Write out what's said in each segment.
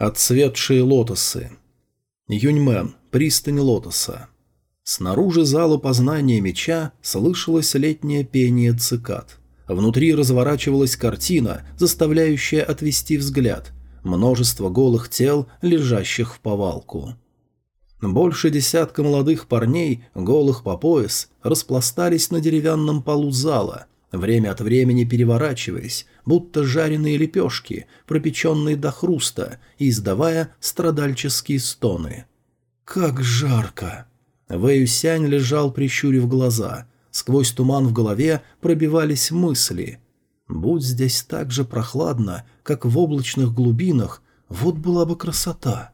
Отцветшие лотосы. Юньмен. Пристань лотоса. Снаружи зала познания меча слышалось летнее пение цикад. Внутри разворачивалась картина, заставляющая отвести взгляд. Множество голых тел, лежащих в повалку. Больше десятка молодых парней, голых по пояс, распластались на деревянном полу зала, время от времени переворачиваясь, будто жареные лепешки, пропеченные до хруста и издавая страдальческие стоны. «Как жарко!» Вэюсянь лежал, прищурив глаза. Сквозь туман в голове пробивались мысли. «Будь здесь так же прохладно, как в облачных глубинах, вот была бы красота!»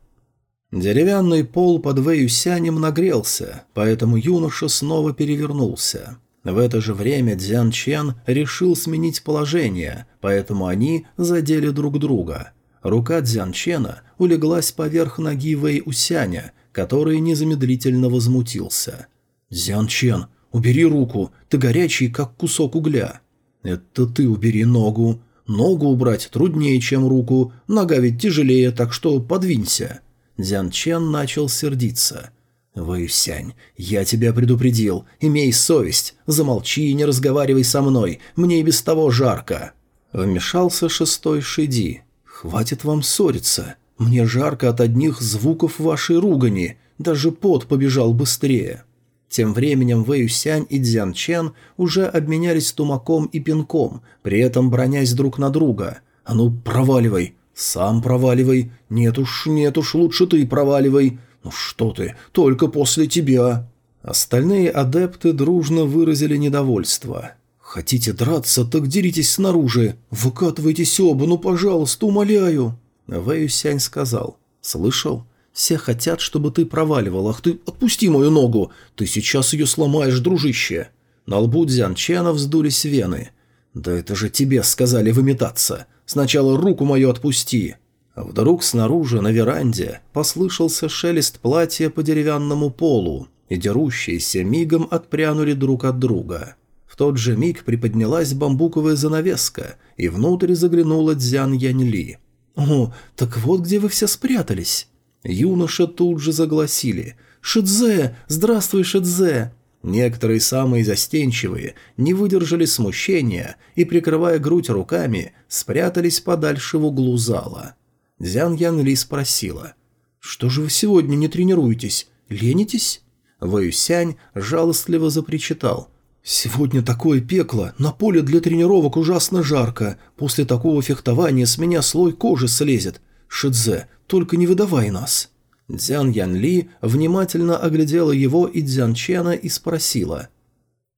Деревянный пол под Вэюсянем нагрелся, поэтому юноша снова перевернулся. В это же время Дзян Чен решил сменить положение, поэтому они задели друг друга. Рука Дзян Чена улеглась поверх ноги Вэй Усяня, который незамедлительно возмутился. «Дзян Чен, убери руку, ты горячий, как кусок угля». «Это ты убери ногу. Ногу убрать труднее, чем руку, нога ведь тяжелее, так что подвинься». Дзян Чен начал сердиться – «Вэйсянь, я тебя предупредил. Имей совесть. Замолчи и не разговаривай со мной. Мне и без того жарко». Вмешался шестой Шиди. «Хватит вам ссориться. Мне жарко от одних звуков вашей ругани. Даже пот побежал быстрее». Тем временем Вэйюсянь и Дзян Чен уже обменялись тумаком и пинком, при этом бронясь друг на друга. «А ну, проваливай! Сам проваливай! Нет уж, нет уж, лучше ты проваливай! «Ну что ты, только после тебя!» Остальные адепты дружно выразили недовольство. «Хотите драться, так деритесь снаружи! Выкатывайтесь оба, ну пожалуйста, умоляю!» Вэю Сянь сказал. «Слышал? Все хотят, чтобы ты проваливал. Ах ты, отпусти мою ногу! Ты сейчас ее сломаешь, дружище!» На лбу Дзян Чена вздулись вены. «Да это же тебе сказали выметаться! Сначала руку мою отпусти!» Вдруг снаружи, на веранде, послышался шелест платья по деревянному полу, и дерущиеся мигом отпрянули друг от друга. В тот же миг приподнялась бамбуковая занавеска, и внутрь заглянула Дзян Яньли. «О, так вот где вы все спрятались!» Юноша тут же загласили. «Шидзе! Здравствуй, Шидзе!» Некоторые самые застенчивые не выдержали смущения и, прикрывая грудь руками, спрятались подальше в углу зала. Зян Ян Ли спросила. «Что же вы сегодня не тренируетесь? Ленитесь?» Вэюсянь жалостливо запричитал. «Сегодня такое пекло, на поле для тренировок ужасно жарко. После такого фехтования с меня слой кожи слезет. Шидзе, только не выдавай нас». Дзян Ян Ли внимательно оглядела его и Дзян Чена и спросила.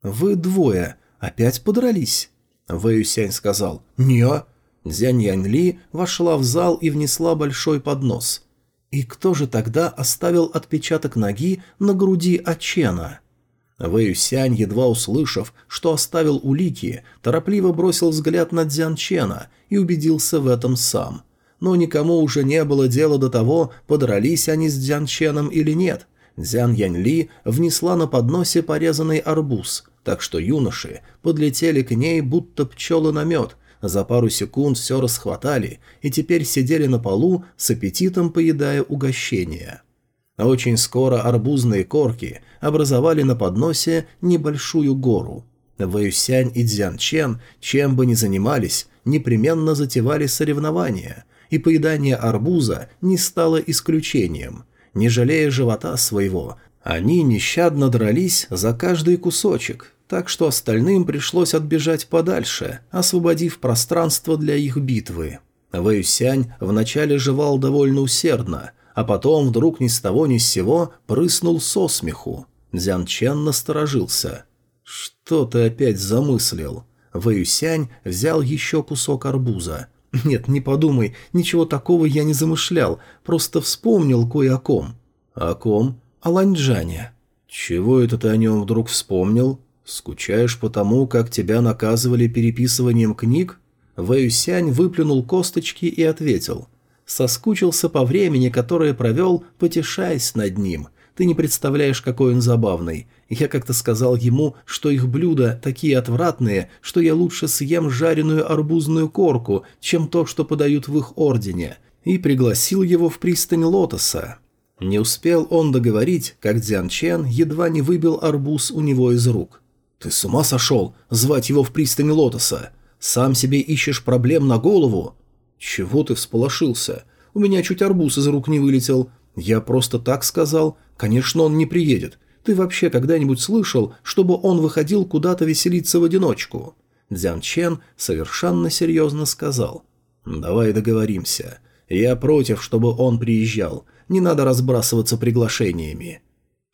«Вы двое опять подрались?» Вэюсянь сказал «Не, Дзянь Янь вошла в зал и внесла большой поднос. И кто же тогда оставил отпечаток ноги на груди Ачена? Вэй Сянь, едва услышав, что оставил улики, торопливо бросил взгляд на Дзян Чена и убедился в этом сам. Но никому уже не было дела до того, подрались они с Дзян Ченом или нет. Дзян Янь Ли внесла на подносе порезанный арбуз, так что юноши подлетели к ней, будто пчелы на мед – за пару секунд все расхватали и теперь сидели на полу с аппетитом поедая угощение. Очень скоро арбузные корки образовали на подносе небольшую гору. Вэюсянь и Дзянчен, чем бы ни занимались, непременно затевали соревнования, и поедание арбуза не стало исключением. Не жалея живота своего, они нещадно дрались за каждый кусочек, так что остальным пришлось отбежать подальше, освободив пространство для их битвы. Вэйсянь вначале жевал довольно усердно, а потом вдруг ни с того ни с сего прыснул со смеху. Дзян Чен насторожился. «Что ты опять замыслил?» Вэйсянь взял еще кусок арбуза. «Нет, не подумай, ничего такого я не замышлял, просто вспомнил кое о ком». «О ком?» «О Ланьчжане». «Чего это ты о нем вдруг вспомнил?» «Скучаешь по тому, как тебя наказывали переписыванием книг?» Вэюсянь выплюнул косточки и ответил. «Соскучился по времени, которое провел, потешаясь над ним. Ты не представляешь, какой он забавный. Я как-то сказал ему, что их блюда такие отвратные, что я лучше съем жареную арбузную корку, чем то, что подают в их ордене. и пригласил его в пристань Лотоса. Не успел он договорить, как Дзян Чен едва не выбил арбуз у него из рук. «Ты с ума сошел? Звать его в пристань Лотоса? Сам себе ищешь проблем на голову?» «Чего ты всполошился? У меня чуть арбуз из рук не вылетел. Я просто так сказал. Конечно, он не приедет. Ты вообще когда-нибудь слышал, чтобы он выходил куда-то веселиться в одиночку?» Дзян Чен совершенно серьезно сказал. «Давай договоримся. Я против, чтобы он приезжал. Не надо разбрасываться приглашениями».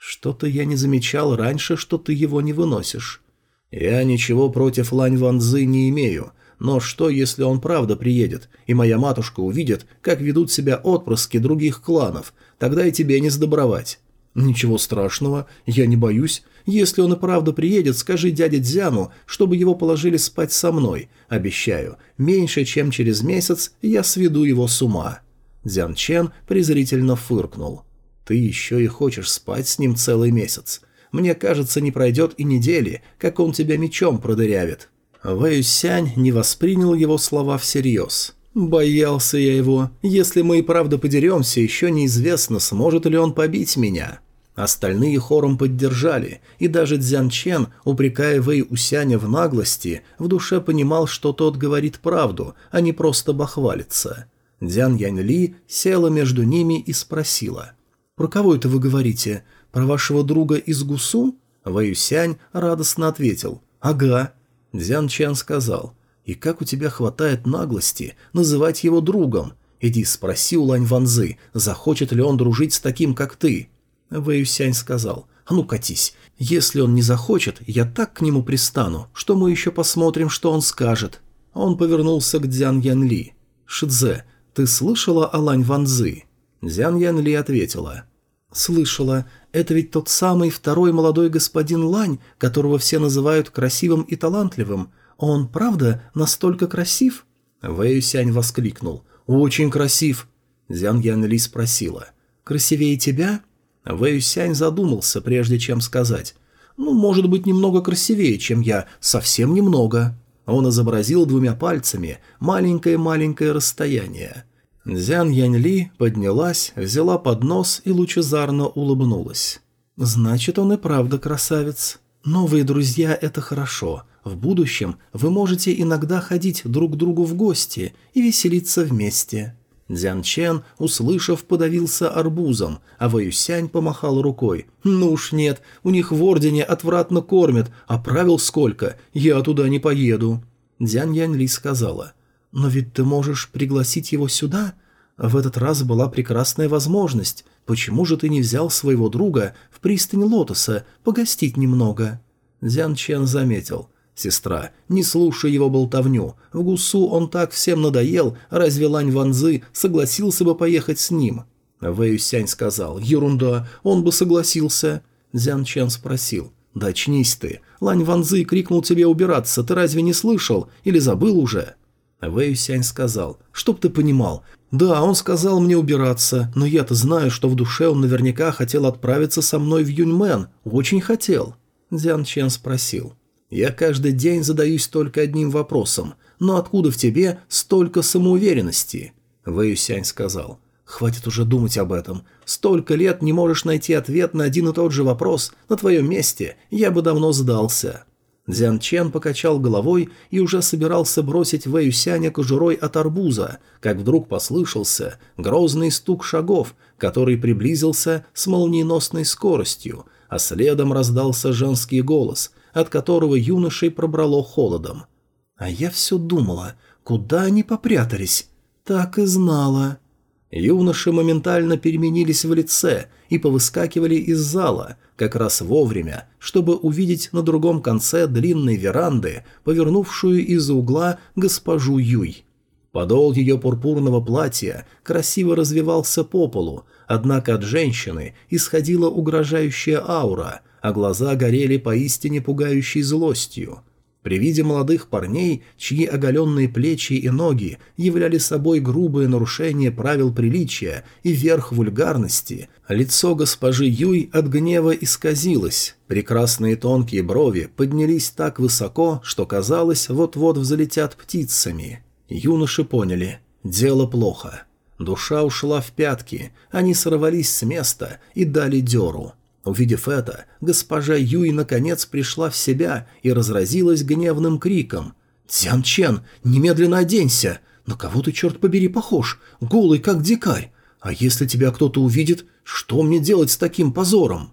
«Что-то я не замечал раньше, что ты его не выносишь». «Я ничего против Лань Ванзы не имею, но что, если он правда приедет, и моя матушка увидит, как ведут себя отпрыски других кланов, тогда и тебе не сдобровать». «Ничего страшного, я не боюсь. Если он и правда приедет, скажи дяде Дзяну, чтобы его положили спать со мной. Обещаю, меньше чем через месяц я сведу его с ума». Дзян Чен презрительно фыркнул. «Ты еще и хочешь спать с ним целый месяц. Мне кажется, не пройдет и недели, как он тебя мечом продырявит». Вэй Сянь не воспринял его слова всерьез. «Боялся я его. Если мы и правда подеремся, еще неизвестно, сможет ли он побить меня». Остальные хором поддержали, и даже Дзян Чен, упрекая Вэй Усяня в наглости, в душе понимал, что тот говорит правду, а не просто бахвалится. Дзян Янь Ли села между ними и спросила. «Про кого это вы говорите? Про вашего друга из Гусу?» Вэй Усянь радостно ответил. «Ага». Дзян Чен сказал. «И как у тебя хватает наглости называть его другом? Иди спроси у Лань Ванзы, захочет ли он дружить с таким, как ты». Вэйюсянь сказал, «А ну катись, если он не захочет, я так к нему пристану, что мы еще посмотрим, что он скажет». Он повернулся к Дзян Ян Ли. «Шидзе, ты слышала о Лань Ванзы?» Дзян Ян Ли ответила. «Слышала. Это ведь тот самый второй молодой господин Лань, которого все называют красивым и талантливым. Он, правда, настолько красив?» Вэйюсянь воскликнул. «Очень красив!» Дзян Ян Ли спросила. «Красивее тебя?» Вэйюсянь задумался, прежде чем сказать. «Ну, может быть, немного красивее, чем я, совсем немного». Он изобразил двумя пальцами маленькое-маленькое расстояние. Дзян Яньли поднялась, взяла поднос и лучезарно улыбнулась. «Значит, он и правда красавец. Новые друзья – это хорошо. В будущем вы можете иногда ходить друг к другу в гости и веселиться вместе». Дзян Чен, услышав, подавился арбузом, а Вэюсянь помахал рукой. «Ну уж нет, у них в Ордене отвратно кормят, а правил сколько, я туда не поеду». Дзян Янь Ли сказала. «Но ведь ты можешь пригласить его сюда? В этот раз была прекрасная возможность. Почему же ты не взял своего друга в пристань Лотоса погостить немного?» Дзян Чен заметил. «Сестра, не слушай его болтовню. В Гусу он так всем надоел, разве Лань Ванзы согласился бы поехать с ним?» Вэй Сянь сказал, «Ерунда, он бы согласился». Дзян Чен спросил, «Да ты. Лань Ванзы крикнул тебе убираться, ты разве не слышал? Или забыл уже?» Вэй Сянь сказал, «Чтоб ты понимал, да, он сказал мне убираться, но я-то знаю, что в душе он наверняка хотел отправиться со мной в Юньмен, очень хотел». Дзян Чен спросил, я каждый день задаюсь только одним вопросом. Но откуда в тебе столько самоуверенности?» Вэйюсянь сказал. «Хватит уже думать об этом. Столько лет не можешь найти ответ на один и тот же вопрос. На твоем месте я бы давно сдался». Дзян Чен покачал головой и уже собирался бросить Вэйюсяня кожурой от арбуза, как вдруг послышался грозный стук шагов, который приблизился с молниеносной скоростью, а следом раздался женский голос – от которого юношей пробрало холодом. А я все думала, куда они попрятались? Так и знала. Юноши моментально переменились в лице и повыскакивали из зала, как раз вовремя, чтобы увидеть на другом конце длинной веранды, повернувшую из-за угла госпожу Юй. Подол ее пурпурного платья красиво развивался по полу, однако от женщины исходила угрожающая аура – а глаза горели поистине пугающей злостью. При виде молодых парней, чьи оголенные плечи и ноги являли собой грубое нарушение правил приличия и верх вульгарности, лицо госпожи Юй от гнева исказилось, прекрасные тонкие брови поднялись так высоко, что казалось, вот-вот взлетят птицами. Юноши поняли – дело плохо. Душа ушла в пятки, они сорвались с места и дали дёру. Увидев это, госпожа Юй наконец пришла в себя и разразилась гневным криком. «Цян Чен, немедленно оденься! На кого ты, черт побери, похож? Голый, как дикарь! А если тебя кто-то увидит, что мне делать с таким позором?»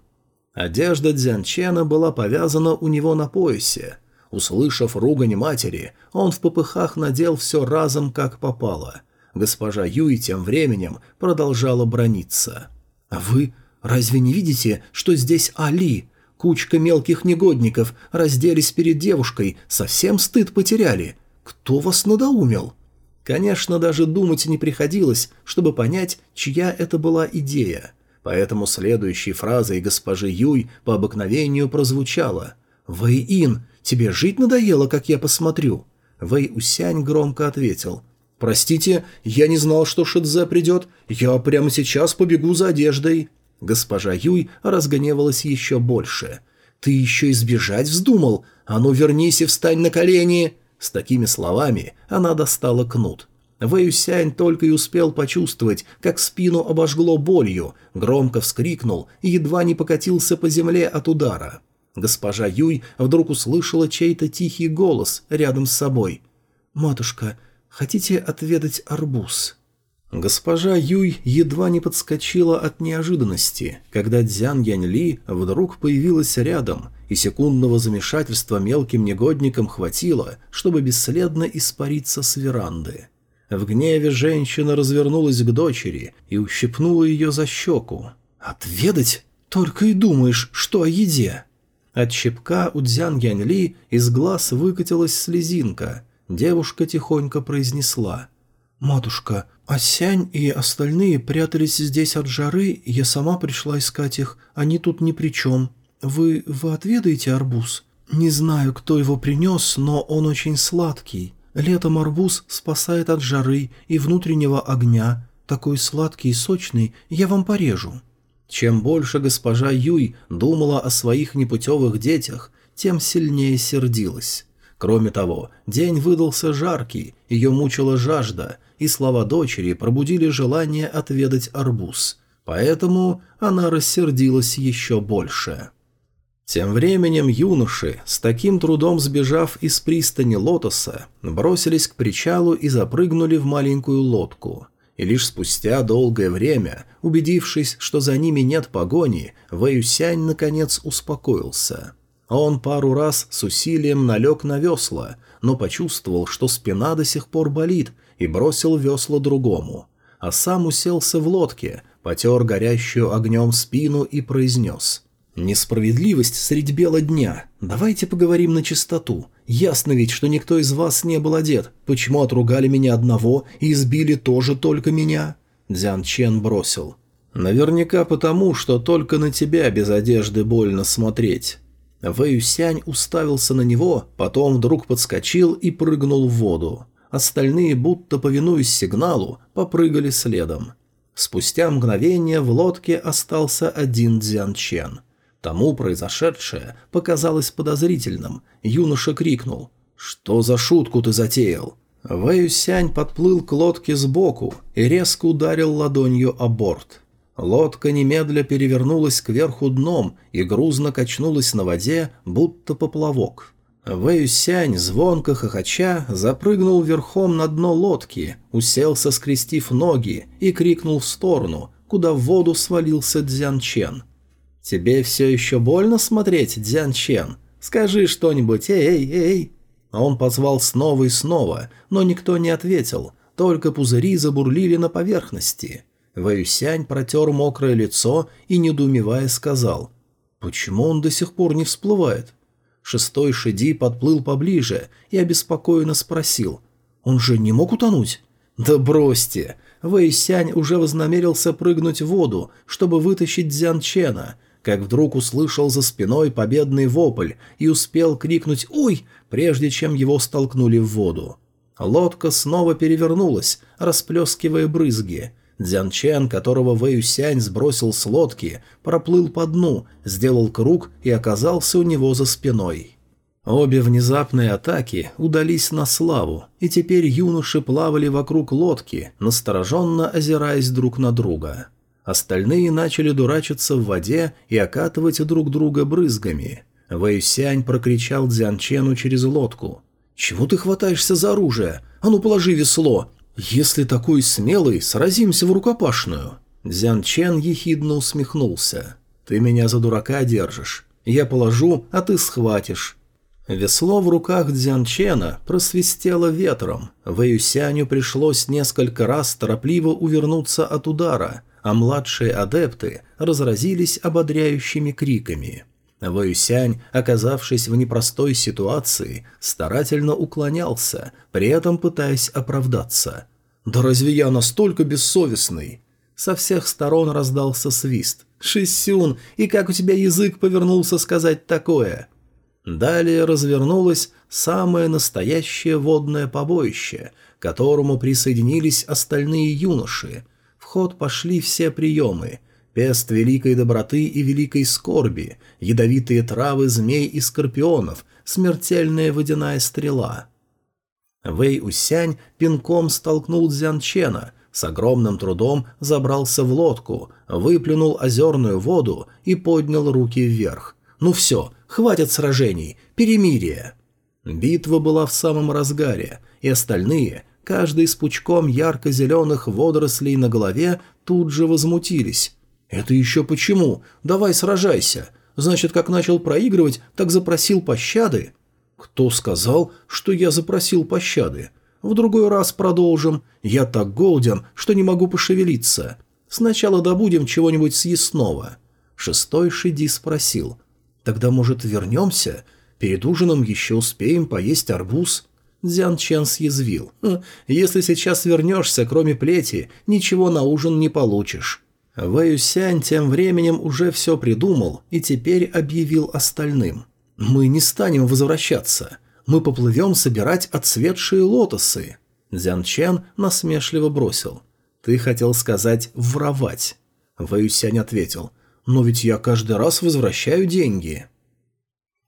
Одежда Дзян Чена была повязана у него на поясе. Услышав ругань матери, он в попыхах надел все разом, как попало. Госпожа Юй тем временем продолжала брониться. «А вы разве не видите, что здесь Али? Кучка мелких негодников разделись перед девушкой, совсем стыд потеряли. Кто вас надоумил?» Конечно, даже думать не приходилось, чтобы понять, чья это была идея. Поэтому следующей фразой госпожи Юй по обыкновению прозвучала «Вэй-Ин, тебе жить надоело, как я посмотрю?» Вэй-Усянь громко ответил «Простите, я не знал, что Шидзе придет. Я прямо сейчас побегу за одеждой». Госпожа Юй разгневалась еще больше. «Ты еще избежать вздумал? А ну вернись и встань на колени!» С такими словами она достала кнут. Вэюсянь только и успел почувствовать, как спину обожгло болью, громко вскрикнул и едва не покатился по земле от удара. Госпожа Юй вдруг услышала чей-то тихий голос рядом с собой. «Матушка, хотите отведать арбуз?» Госпожа Юй едва не подскочила от неожиданности, когда Дзян Янь Ли вдруг появилась рядом, и секундного замешательства мелким негодникам хватило, чтобы бесследно испариться с веранды. В гневе женщина развернулась к дочери и ущипнула ее за щеку. «Отведать? Только и думаешь, что о еде!» От щепка у Дзян Янь Ли из глаз выкатилась слезинка. Девушка тихонько произнесла. «Матушка, Асянь и остальные прятались здесь от жары, я сама пришла искать их, они тут ни при чем. Вы... вы отведаете арбуз? Не знаю, кто его принес, но он очень сладкий. Летом арбуз спасает от жары и внутреннего огня. Такой сладкий и сочный, я вам порежу». Чем больше госпожа Юй думала о своих непутевых детях, тем сильнее сердилась. Кроме того, день выдался жаркий, ее мучила жажда, и слова дочери пробудили желание отведать арбуз. Поэтому она рассердилась еще больше. Тем временем юноши, с таким трудом сбежав из пристани Лотоса, бросились к причалу и запрыгнули в маленькую лодку. И лишь спустя долгое время, убедившись, что за ними нет погони, Вэюсянь наконец успокоился. Он пару раз с усилием налег на весла, но почувствовал, что спина до сих пор болит, и бросил весла другому. А сам уселся в лодке, потер горящую огнем спину и произнес. «Несправедливость средь бела дня. Давайте поговорим на чистоту. Ясно ведь, что никто из вас не был одет. Почему отругали меня одного и избили тоже только меня?» Дзян Чен бросил. «Наверняка потому, что только на тебя без одежды больно смотреть». Вэюсянь уставился на него, потом вдруг подскочил и прыгнул в воду. Остальные, будто повинуясь сигналу, попрыгали следом. Спустя мгновение в лодке остался один Дзян Чен. Тому произошедшее показалось подозрительным. Юноша крикнул «Что за шутку ты затеял?» Вэюсянь подплыл к лодке сбоку и резко ударил ладонью о борт. Лодка немедля перевернулась кверху дном и грузно качнулась на воде, будто поплавок. Вэюсянь, звонко хохоча, запрыгнул верхом на дно лодки, уселся, скрестив ноги, и крикнул в сторону, куда в воду свалился Дзян. «Тебе все еще больно смотреть, Дзян? Скажи что-нибудь, эй, эй, эй!» Он позвал снова и снова, но никто не ответил, только пузыри забурлили на поверхности. Вэюсянь протер мокрое лицо и, недоумевая, сказал, «Почему он до сих пор не всплывает?» Шестой Шиди подплыл поближе и обеспокоенно спросил. «Он же не мог утонуть?» «Да бросьте!» Вэйсянь уже вознамерился прыгнуть в воду, чтобы вытащить Дзян Чена, как вдруг услышал за спиной победный вопль и успел крикнуть «Ой!», прежде чем его столкнули в воду. Лодка снова перевернулась, расплескивая брызги. Дзян Чен, которого Вэйюсянь сбросил с лодки, проплыл по дну, сделал круг и оказался у него за спиной. Обе внезапные атаки удались на славу, и теперь юноши плавали вокруг лодки, настороженно озираясь друг на друга. Остальные начали дурачиться в воде и окатывать друг друга брызгами. Вэйсянь прокричал Дзянчену через лодку. «Чего ты хватаешься за оружие? А ну положи весло! Если такой смелый, сразимся в рукопашную!» Дзянчен ехидно усмехнулся. «Ты меня за дурака держишь. Я положу, а ты схватишь. Весло в руках Дзянчена просвистело ветром. Вэюсяню пришлось несколько раз торопливо увернуться от удара, а младшие адепты разразились ободряющими криками. Вэюсянь, оказавшись в непростой ситуации, старательно уклонялся, при этом пытаясь оправдаться. «Да разве я настолько бессовестный?» Со всех сторон раздался свист. «Шисюн, и как у тебя язык повернулся сказать такое?» Далее развернулось самое настоящее водное побоище, к которому присоединились остальные юноши. В ход пошли все приемы – пест великой доброты и великой скорби, ядовитые травы змей и скорпионов, смертельная водяная стрела. Вэй Усянь пинком столкнул Дзянчена, с огромным трудом забрался в лодку, выплюнул озерную воду и поднял руки вверх. «Ну все, Хватит сражений! Перемирие!» Битва была в самом разгаре, и остальные, каждый с пучком ярко-зеленых водорослей на голове, тут же возмутились. «Это еще почему? Давай сражайся! Значит, как начал проигрывать, так запросил пощады?» «Кто сказал, что я запросил пощады?» «В другой раз продолжим. Я так голоден, что не могу пошевелиться. Сначала добудем чего-нибудь съестного». Шестой Шиди спросил. Тогда, может, вернемся? Перед ужином еще успеем поесть арбуз?» Дзян Чен съязвил. «Хм, «Если сейчас вернешься, кроме плети, ничего на ужин не получишь». Вэй Сянь тем временем уже все придумал и теперь объявил остальным. «Мы не станем возвращаться. Мы поплывем собирать отцветшие лотосы». Дзян насмешливо бросил. «Ты хотел сказать «воровать». Вэй Сянь ответил – но ведь я каждый раз возвращаю деньги».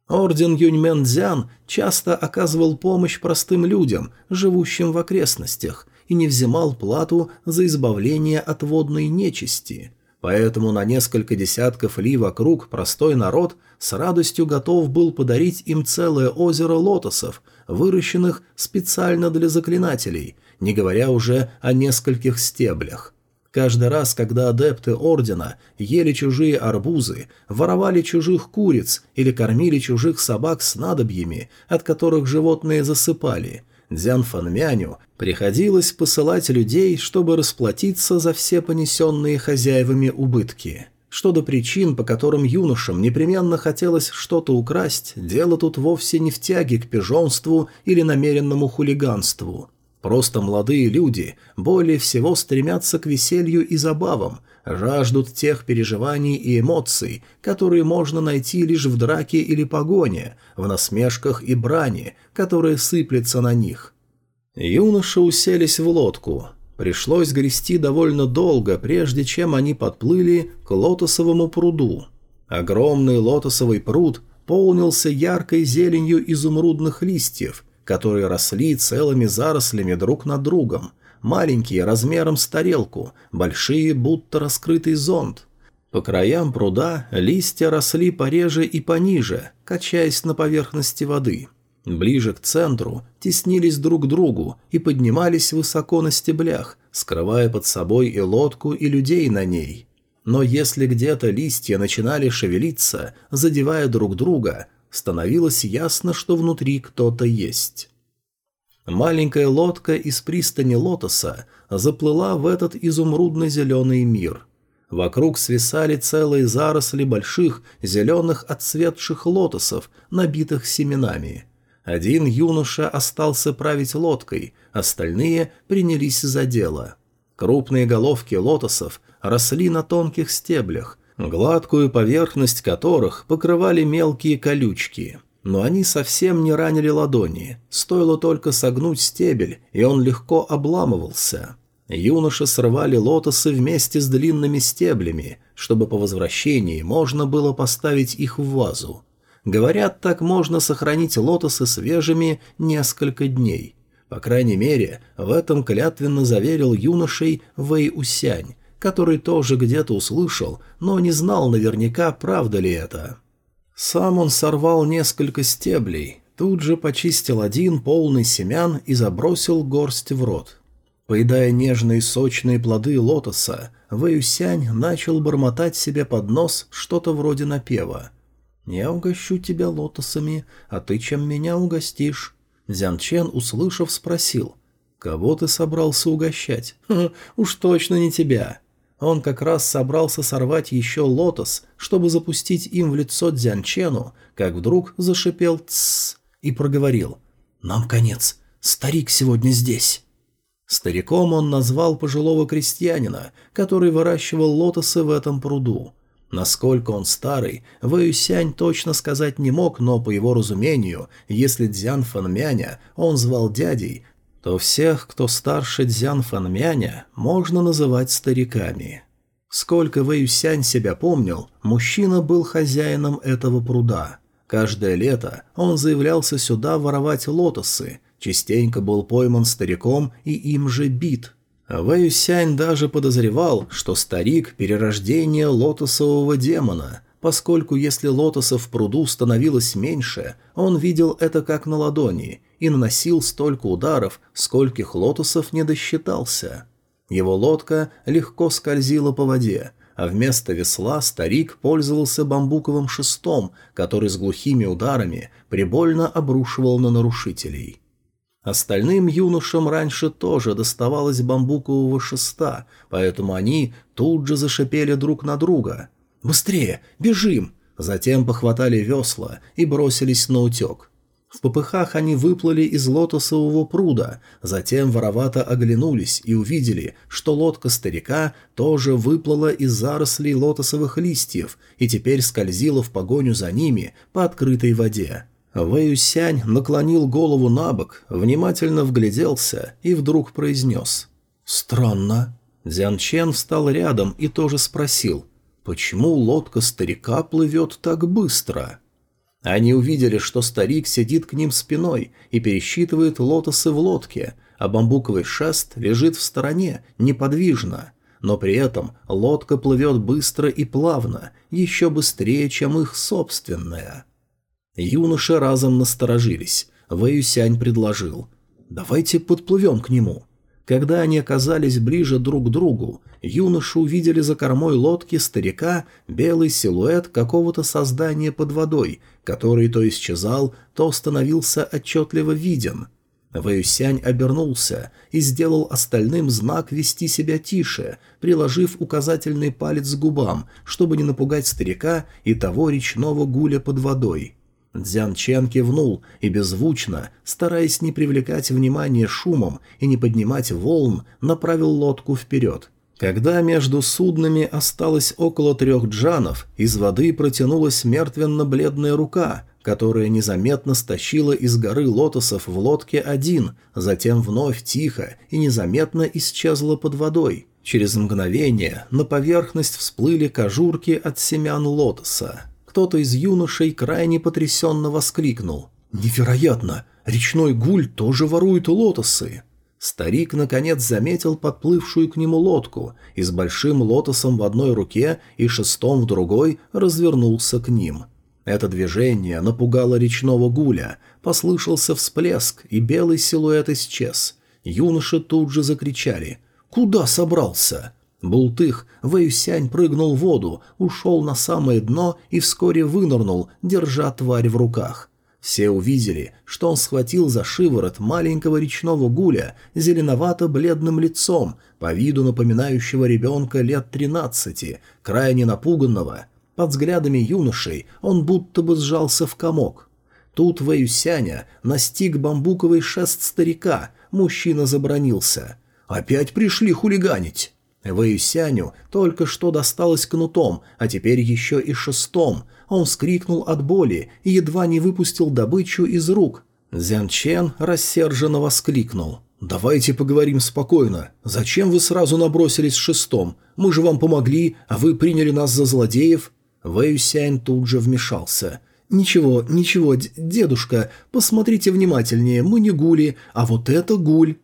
Орден Юньмэн-Дзян часто оказывал помощь простым людям, живущим в окрестностях, и не взимал плату за избавление от водной нечисти. Поэтому на несколько десятков ли вокруг простой народ с радостью готов был подарить им целое озеро лотосов, выращенных специально для заклинателей, не говоря уже о нескольких стеблях. Каждый раз, когда адепты Ордена ели чужие арбузы, воровали чужих куриц или кормили чужих собак с надобьями, от которых животные засыпали, Дзян Фанмяню приходилось посылать людей, чтобы расплатиться за все понесенные хозяевами убытки. Что до причин, по которым юношам непременно хотелось что-то украсть, дело тут вовсе не в тяге к пижонству или намеренному хулиганству – Просто молодые люди более всего стремятся к веселью и забавам, жаждут тех переживаний и эмоций, которые можно найти лишь в драке или погоне, в насмешках и брани, которые сыплются на них. Юноши уселись в лодку. Пришлось грести довольно долго, прежде чем они подплыли к лотосовому пруду. Огромный лотосовый пруд полнился яркой зеленью изумрудных листьев – которые росли целыми зарослями друг над другом, маленькие размером с тарелку, большие будто раскрытый зонт. По краям пруда листья росли пореже и пониже, качаясь на поверхности воды. Ближе к центру теснились друг к другу и поднимались высоко на стеблях, скрывая под собой и лодку, и людей на ней. Но если где-то листья начинали шевелиться, задевая друг друга, становилось ясно, что внутри кто-то есть. Маленькая лодка из пристани Лотоса заплыла в этот изумрудно-зеленый мир. Вокруг свисали целые заросли больших зеленых отцветших лотосов, набитых семенами. Один юноша остался править лодкой, остальные принялись за дело. Крупные головки лотосов росли на тонких стеблях, гладкую поверхность которых покрывали мелкие колючки. Но они совсем не ранили ладони, стоило только согнуть стебель, и он легко обламывался. Юноши срывали лотосы вместе с длинными стеблями, чтобы по возвращении можно было поставить их в вазу. Говорят, так можно сохранить лотосы свежими несколько дней. По крайней мере, в этом клятвенно заверил юношей Вэй Усянь, который тоже где-то услышал, но не знал наверняка, правда ли это. Сам он сорвал несколько стеблей, тут же почистил один полный семян и забросил горсть в рот. Поедая нежные сочные плоды лотоса, Вэюсянь начал бормотать себе под нос что-то вроде напева. «Я угощу тебя лотосами, а ты чем меня угостишь?» Дзян Чен, услышав, спросил. «Кого ты собрался угощать?» Ха, «Уж точно не тебя». Он как раз собрался сорвать еще лотос, чтобы запустить им в лицо Дзянчену, как вдруг зашипел «тссс» и проговорил «Нам конец, старик сегодня здесь». Стариком он назвал пожилого крестьянина, который выращивал лотосы в этом пруду. Насколько он старый, Вэюсянь точно сказать не мог, но, по его разумению, если Дзян Фанмяня он звал дядей, то всех, кто старше Дзян Фанмяня, можно называть стариками. Сколько Вэйюсянь себя помнил, мужчина был хозяином этого пруда. Каждое лето он заявлялся сюда воровать лотосы, частенько был пойман стариком и им же бит. Вэйюсянь даже подозревал, что старик – перерождение лотосового демона, поскольку если лотосов в пруду становилось меньше, он видел это как на ладони и наносил столько ударов, скольких лотосов не досчитался. Его лодка легко скользила по воде, а вместо весла старик пользовался бамбуковым шестом, который с глухими ударами прибольно обрушивал на нарушителей. Остальным юношам раньше тоже доставалось бамбукового шеста, поэтому они тут же зашипели друг на друга – «Быстрее! Бежим!» Затем похватали весла и бросились на утек. В попыхах они выплыли из лотосового пруда, затем воровато оглянулись и увидели, что лодка старика тоже выплыла из зарослей лотосовых листьев и теперь скользила в погоню за ними по открытой воде. Вэюсянь наклонил голову на бок, внимательно вгляделся и вдруг произнес «Странно». Дзян Чен встал рядом и тоже спросил Почему лодка старика плывет так быстро? Они увидели, что старик сидит к ним спиной и пересчитывает лотосы в лодке, а бамбуковый шест лежит в стороне, неподвижно. Но при этом лодка плывет быстро и плавно, еще быстрее, чем их собственная. Юноши разом насторожились. Вэюсянь предложил. «Давайте подплывем к нему». Когда они оказались ближе друг к другу, юноши увидели за кормой лодки старика белый силуэт какого-то создания под водой, который то исчезал, то становился отчетливо виден. Вэюсянь обернулся и сделал остальным знак вести себя тише, приложив указательный палец к губам, чтобы не напугать старика и того речного гуля под водой. Дзян Чен кивнул и беззвучно, стараясь не привлекать внимания шумом и не поднимать волн, направил лодку вперед. Когда между суднами осталось около трех джанов, из воды протянулась мертвенно-бледная рука, которая незаметно стащила из горы лотосов в лодке один, затем вновь тихо и незаметно исчезла под водой. Через мгновение на поверхность всплыли кожурки от семян лотоса кто-то из юношей крайне потрясенно воскликнул. «Невероятно! Речной гуль тоже ворует лотосы!» Старик, наконец, заметил подплывшую к нему лодку и с большим лотосом в одной руке и шестом в другой развернулся к ним. Это движение напугало речного гуля, послышался всплеск, и белый силуэт исчез. Юноши тут же закричали «Куда собрался?» Бултых, Вэйсянь прыгнул в воду, ушел на самое дно и вскоре вынырнул, держа тварь в руках. Все увидели, что он схватил за шиворот маленького речного гуля зеленовато-бледным лицом, по виду напоминающего ребенка лет тринадцати, крайне напуганного. Под взглядами юношей он будто бы сжался в комок. Тут Вэйсяня настиг бамбуковый шест старика, мужчина забронился. «Опять пришли хулиганить!» Вэйсяню только что досталось кнутом, а теперь еще и шестом. Он вскрикнул от боли и едва не выпустил добычу из рук. Зян Чен рассерженно воскликнул. «Давайте поговорим спокойно. Зачем вы сразу набросились шестом? Мы же вам помогли, а вы приняли нас за злодеев?» Вэйсянь тут же вмешался. «Ничего, ничего, дедушка, посмотрите внимательнее, мы не гули, а вот это гуль».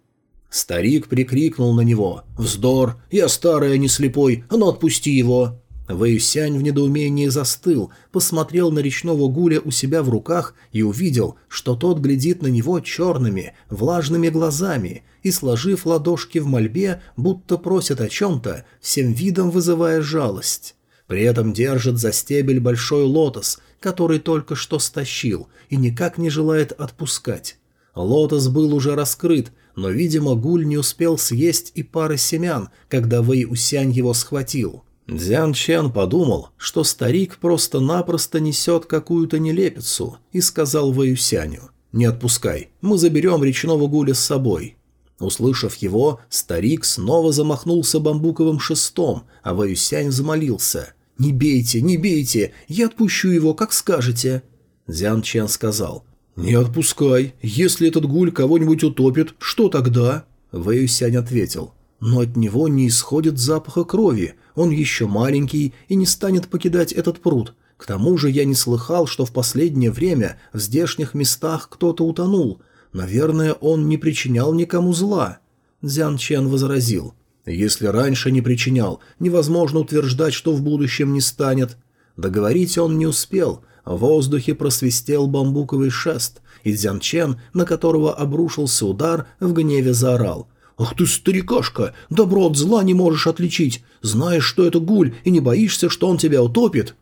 Старик прикрикнул на него. «Вздор! Я старый, а не слепой, а ну отпусти его!» Вэйюсянь в недоумении застыл, посмотрел на речного гуля у себя в руках и увидел, что тот глядит на него черными, влажными глазами и, сложив ладошки в мольбе, будто просит о чем-то, всем видом вызывая жалость. При этом держит за стебель большой лотос, который только что стащил, и никак не желает отпускать. Лотос был уже раскрыт, но, видимо, гуль не успел съесть и пары семян, когда Вэй Усянь его схватил. Дзян Чен подумал, что старик просто-напросто несет какую-то нелепицу, и сказал Вэюсяню, «Не отпускай, мы заберем речного гуля с собой». Услышав его, старик снова замахнулся бамбуковым шестом, а Вэюсянь замолился. «Не бейте, не бейте, я отпущу его, как скажете». Дзян Чен сказал, «Не отпускай, если этот гуль кого-нибудь утопит, что тогда?» Вэюсянь ответил, «Но от него не исходит запаха крови, он еще маленький и не станет покидать этот пруд. К тому же я не слыхал, что в последнее время в здешних местах кто-то утонул. Наверное, он не причинял никому зла». Дзян Чен возразил. «Если раньше не причинял, невозможно утверждать, что в будущем не станет». Договорить он не успел. В воздухе просвистел бамбуковый шест, и Дзян Чен, на которого обрушился удар, в гневе заорал – «Ах ты, старикашка, добро от зла не можешь отличить. Знаешь, что это гуль, и не боишься, что он тебя утопит?»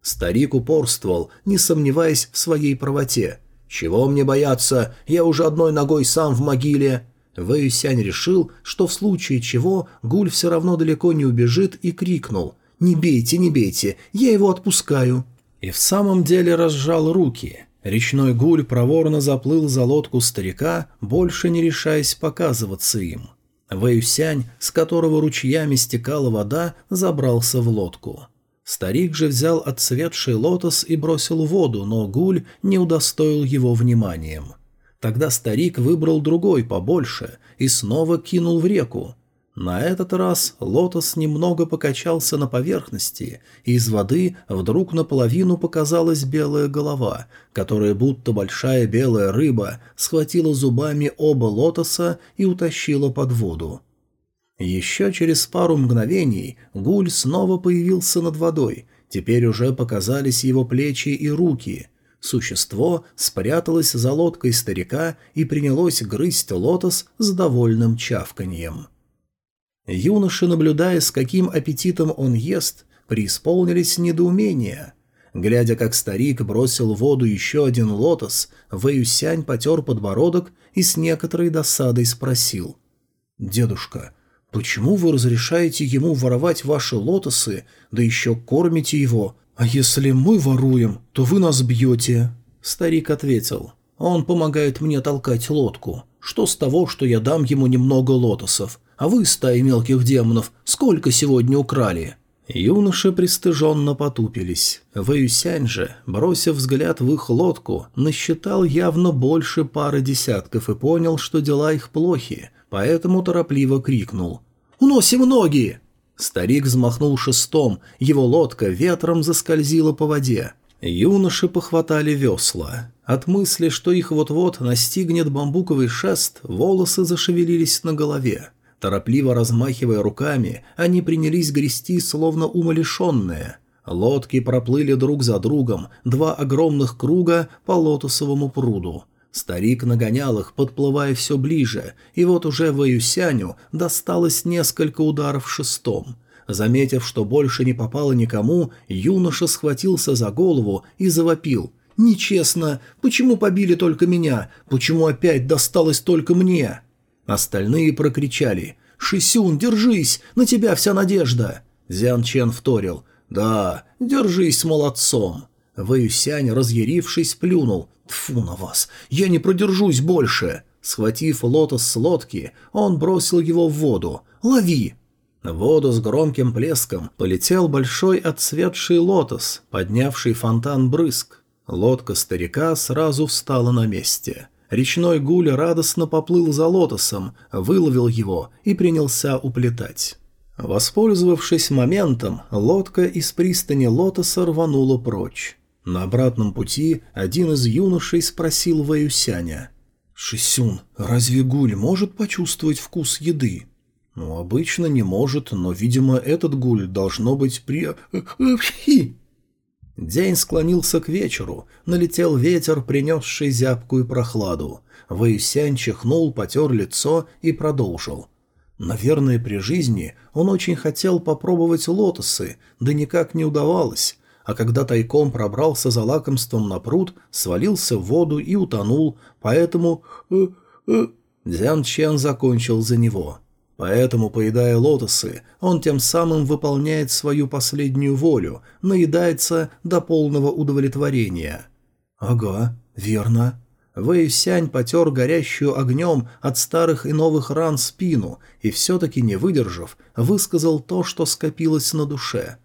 Старик упорствовал, не сомневаясь в своей правоте. «Чего мне бояться? Я уже одной ногой сам в могиле». Вэйюсянь решил, что в случае чего гуль все равно далеко не убежит, и крикнул «Не бейте, не бейте, я его отпускаю». И в самом деле разжал руки. Речной гуль проворно заплыл за лодку старика, больше не решаясь показываться им. Вэюсянь, с которого ручьями стекала вода, забрался в лодку. Старик же взял отцветший лотос и бросил в воду, но гуль не удостоил его вниманием. Тогда старик выбрал другой побольше и снова кинул в реку. На этот раз лотос немного покачался на поверхности, и из воды вдруг наполовину показалась белая голова, которая будто большая белая рыба схватила зубами оба лотоса и утащила под воду. Еще через пару мгновений гуль снова появился над водой, теперь уже показались его плечи и руки. Существо спряталось за лодкой старика и принялось грызть лотос с довольным чавканьем. Юноши, наблюдая, с каким аппетитом он ест, преисполнились недоумения. Глядя, как старик бросил в воду еще один лотос, Вэюсянь потер подбородок и с некоторой досадой спросил. «Дедушка, почему вы разрешаете ему воровать ваши лотосы, да еще кормите его? А если мы воруем, то вы нас бьете?» Старик ответил. «Он помогает мне толкать лодку. Что с того, что я дам ему немного лотосов? А вы, стаи мелких демонов, сколько сегодня украли?» Юноши пристыженно потупились. Вэюсянь же, бросив взгляд в их лодку, насчитал явно больше пары десятков и понял, что дела их плохи, поэтому торопливо крикнул. «Уносим ноги!» Старик взмахнул шестом, его лодка ветром заскользила по воде. Юноши похватали весла. От мысли, что их вот-вот настигнет бамбуковый шест, волосы зашевелились на голове. Торопливо размахивая руками, они принялись грести, словно умалишенные. Лодки проплыли друг за другом, два огромных круга по лотосовому пруду. Старик нагонял их, подплывая все ближе, и вот уже Ваюсяню досталось несколько ударов шестом. Заметив, что больше не попало никому, юноша схватился за голову и завопил. «Нечестно! Почему побили только меня? Почему опять досталось только мне?» Остальные прокричали «Шисюн, держись! На тебя вся надежда!» Зян Чен вторил «Да, держись молодцом!» Вэюсянь, разъярившись, плюнул «Тьфу на вас! Я не продержусь больше!» Схватив лотос с лодки, он бросил его в воду. «Лови!» В воду с громким плеском полетел большой отцветший лотос, поднявший фонтан брызг. Лодка старика сразу встала на месте. Речной гуль радостно поплыл за лотосом, выловил его и принялся уплетать. Воспользовавшись моментом, лодка из пристани лотоса рванула прочь. На обратном пути один из юношей спросил Вэюсяня. «Шисюн, разве гуль может почувствовать вкус еды?» «Ну, обычно не может, но, видимо, этот гуль должно быть при...» День склонился к вечеру, налетел ветер, принесший зябкую прохладу. Вэйсянь чихнул, потер лицо и продолжил. Наверное, при жизни он очень хотел попробовать лотосы, да никак не удавалось, а когда тайком пробрался за лакомством на пруд, свалился в воду и утонул, поэтому... Э, э, Дзян Чен закончил за него. Поэтому, поедая лотосы, он тем самым выполняет свою последнюю волю, наедается до полного удовлетворения. «Ага, верно». Вэй Сянь потер горящую огнем от старых и новых ран спину и, все-таки не выдержав, высказал то, что скопилось на душе.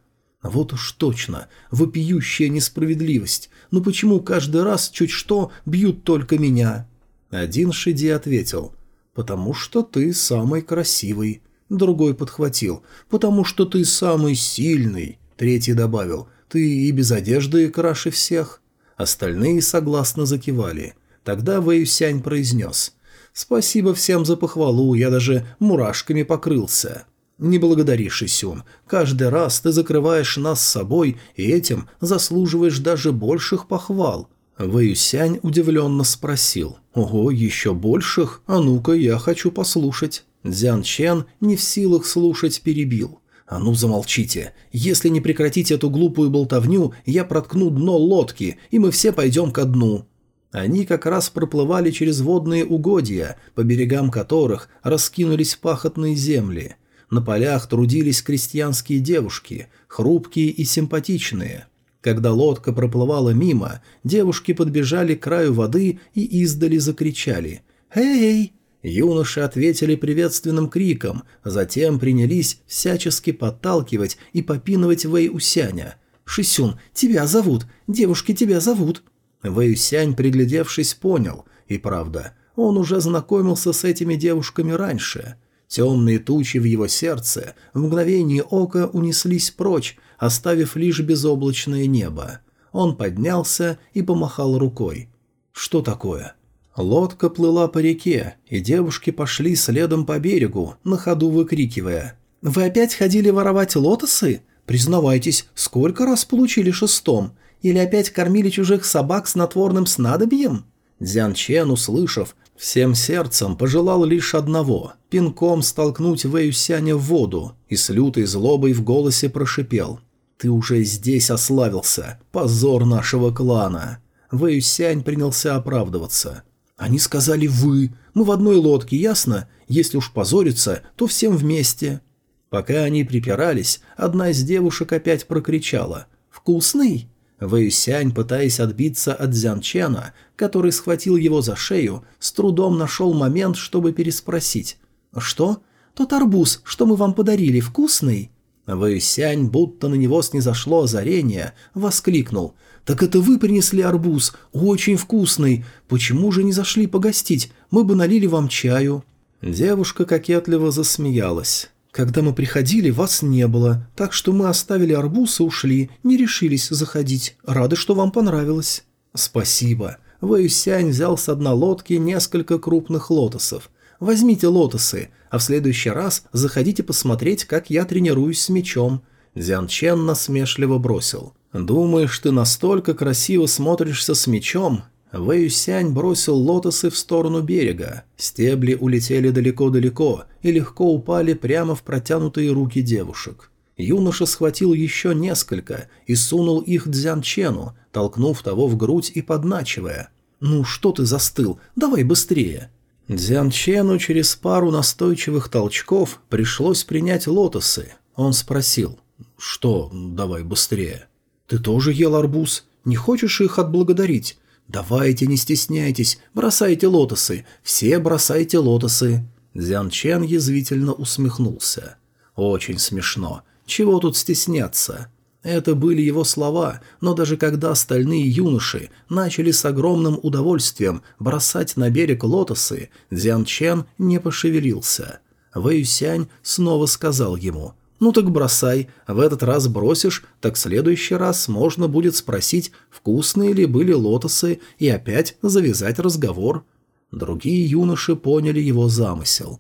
«Вот уж точно, вопиющая несправедливость. Ну почему каждый раз чуть что бьют только меня?» Один Шиди ответил – «Потому что ты самый красивый». Другой подхватил. «Потому что ты самый сильный». Третий добавил. «Ты и без одежды краше всех». Остальные согласно закивали. Тогда Вэйюсянь произнес. «Спасибо всем за похвалу, я даже мурашками покрылся». «Не благодари, Шисюн. Каждый раз ты закрываешь нас с собой, и этим заслуживаешь даже больших похвал. Вэюсянь удивленно спросил. «Ого, еще больших? А ну-ка, я хочу послушать». Дзян Чен не в силах слушать перебил. «А ну замолчите. Если не прекратить эту глупую болтовню, я проткну дно лодки, и мы все пойдем ко дну». Они как раз проплывали через водные угодья, по берегам которых раскинулись пахотные земли. На полях трудились крестьянские девушки, хрупкие и симпатичные – когда лодка проплывала мимо, девушки подбежали к краю воды и издали закричали «Эй!». Юноши ответили приветственным криком, затем принялись всячески подталкивать и попинывать Вэй Усяня. «Шисюн, тебя зовут! Девушки тебя зовут!» Вэй Усянь, приглядевшись, понял. И правда, он уже знакомился с этими девушками раньше. Темные тучи в его сердце в мгновение ока унеслись прочь, оставив лишь безоблачное небо. Он поднялся и помахал рукой. «Что такое?» Лодка плыла по реке, и девушки пошли следом по берегу, на ходу выкрикивая. «Вы опять ходили воровать лотосы? Признавайтесь, сколько раз получили шестом? Или опять кормили чужих собак с натворным снадобьем?» Дзян Чен, услышав, всем сердцем пожелал лишь одного – пинком столкнуть Вэюсяня в воду, и с лютой злобой в голосе прошипел – «Ты уже здесь ославился. Позор нашего клана». Вэйюсянь принялся оправдываться. «Они сказали «вы». Мы в одной лодке, ясно? Если уж позориться, то всем вместе». Пока они припирались, одна из девушек опять прокричала. «Вкусный?» Вэйюсянь, пытаясь отбиться от Зянчена, который схватил его за шею, с трудом нашел момент, чтобы переспросить. «Что? Тот арбуз, что мы вам подарили, вкусный?» Вэйсянь, будто на него снизошло озарение, воскликнул. «Так это вы принесли арбуз? Очень вкусный! Почему же не зашли погостить? Мы бы налили вам чаю». Девушка кокетливо засмеялась. «Когда мы приходили, вас не было, так что мы оставили арбуз и ушли, не решились заходить. Рады, что вам понравилось». «Спасибо». Вэйсянь взял с дна лодки несколько крупных лотосов – Возьмите лотосы, а в следующий раз заходите посмотреть, как я тренируюсь с мечом». Дзян Чен насмешливо бросил. «Думаешь, ты настолько красиво смотришься с мечом?» Вэй Сянь бросил лотосы в сторону берега. Стебли улетели далеко-далеко и легко упали прямо в протянутые руки девушек. Юноша схватил еще несколько и сунул их Дзян Чену, толкнув того в грудь и подначивая. «Ну что ты застыл? Давай быстрее!» Дзян Чену через пару настойчивых толчков пришлось принять лотосы. Он спросил, «Что, давай быстрее?» «Ты тоже ел арбуз? Не хочешь их отблагодарить?» «Давайте, не стесняйтесь, бросайте лотосы, все бросайте лотосы». Дзян Чен язвительно усмехнулся. «Очень смешно. Чего тут стесняться?» Это были его слова, но даже когда остальные юноши начали с огромным удовольствием бросать на берег лотосы, Дзян Чен не пошевелился. Вэйюсянь снова сказал ему Ну так бросай. В этот раз бросишь, так в следующий раз можно будет спросить, вкусные ли были лотосы, и опять завязать разговор. Другие юноши поняли его замысел.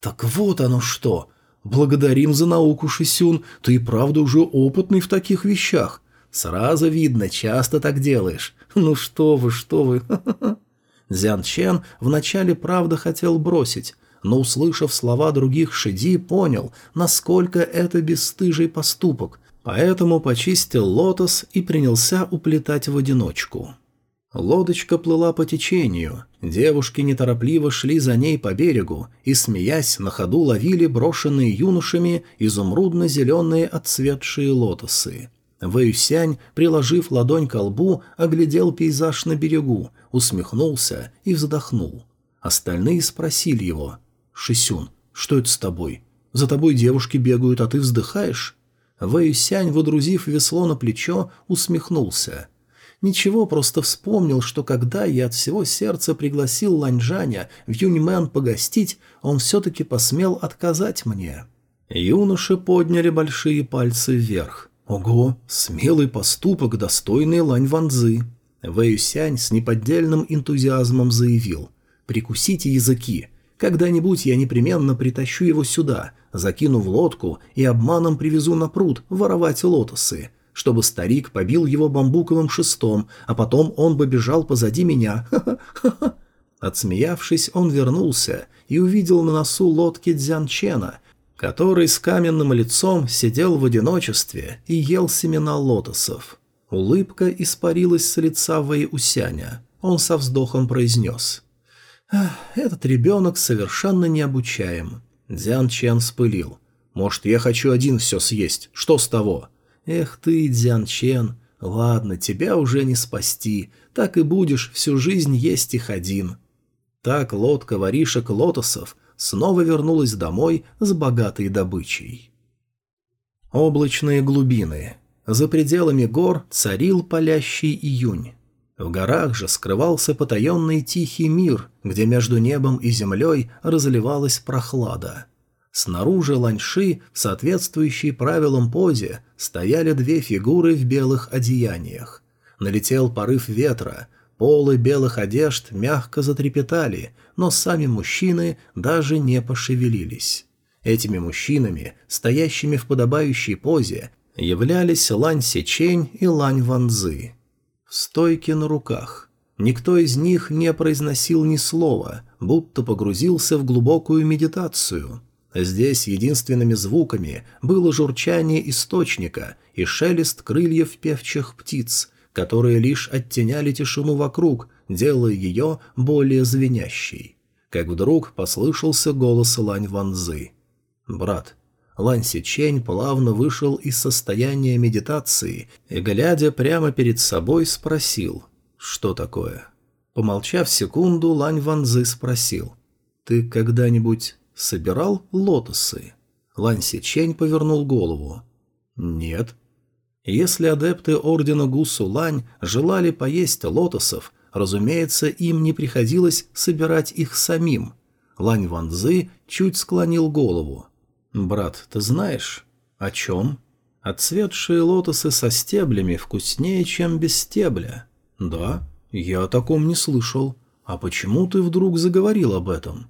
«Так вот оно что! Благодарим за науку, Шисюн, ты и правда уже опытный в таких вещах. Сразу видно, часто так делаешь. Ну что вы, что вы!» Зян Чен вначале правда хотел бросить, но, услышав слова других Шиди, понял, насколько это бесстыжий поступок, поэтому почистил лотос и принялся уплетать в одиночку. Лодочка плыла по течению, девушки неторопливо шли за ней по берегу и, смеясь, на ходу ловили брошенные юношами изумрудно-зеленые отцветшие лотосы. Вэюсянь, приложив ладонь к лбу, оглядел пейзаж на берегу, усмехнулся и вздохнул. Остальные спросили его – «Шисюн, что это с тобой? За тобой девушки бегают, а ты вздыхаешь?» Вэй Сянь, водрузив весло на плечо, усмехнулся. «Ничего, просто вспомнил, что когда я от всего сердца пригласил Ланьжаня в Юньмэн погостить, он все-таки посмел отказать мне». Юноши подняли большие пальцы вверх. «Ого, смелый поступок, достойный Лань Ванзы!» Вэй Сянь с неподдельным энтузиазмом заявил. «Прикусите языки, когда-нибудь я непременно притащу его сюда, закину в лодку и обманом привезу на пруд воровать лотосы, чтобы старик побил его бамбуковым шестом, а потом он бы бежал позади меня. Отсмеявшись, он вернулся и увидел на носу лодки Дзянчена, который с каменным лицом сидел в одиночестве и ел семена лотосов. Улыбка испарилась с лица Вэйусяня. Он со вздохом произнес — «Этот ребенок совершенно необучаем». Дзян Чен спылил. «Может, я хочу один все съесть? Что с того?» «Эх ты, Дзян Чен, ладно, тебя уже не спасти. Так и будешь всю жизнь есть их один». Так лодка воришек лотосов снова вернулась домой с богатой добычей. Облачные глубины. За пределами гор царил палящий июнь. В горах же скрывался потаенный тихий мир, где между небом и землей разливалась прохлада. Снаружи ланьши, в соответствующей правилам позе, стояли две фигуры в белых одеяниях. Налетел порыв ветра, полы белых одежд мягко затрепетали, но сами мужчины даже не пошевелились. Этими мужчинами, стоящими в подобающей позе, являлись Лань Сечень и Лань Ванзы. Стойки на руках. Никто из них не произносил ни слова, будто погрузился в глубокую медитацию. Здесь единственными звуками было журчание источника и шелест крыльев певчих птиц, которые лишь оттеняли тишину вокруг, делая ее более звенящей. Как вдруг послышался голос Лань Ванзы. «Брат, Лань Сичень плавно вышел из состояния медитации и, глядя прямо перед собой, спросил «Что такое?». Помолчав секунду, Лань Ванзы спросил «Ты когда-нибудь собирал лотосы?» Лань Сичень повернул голову. «Нет». Если адепты ордена Гусу Лань желали поесть лотосов, разумеется, им не приходилось собирать их самим. Лань Ванзы чуть склонил голову. «Брат, ты знаешь?» «О чем?» «Отцветшие лотосы со стеблями вкуснее, чем без стебля». «Да, я о таком не слышал. А почему ты вдруг заговорил об этом?»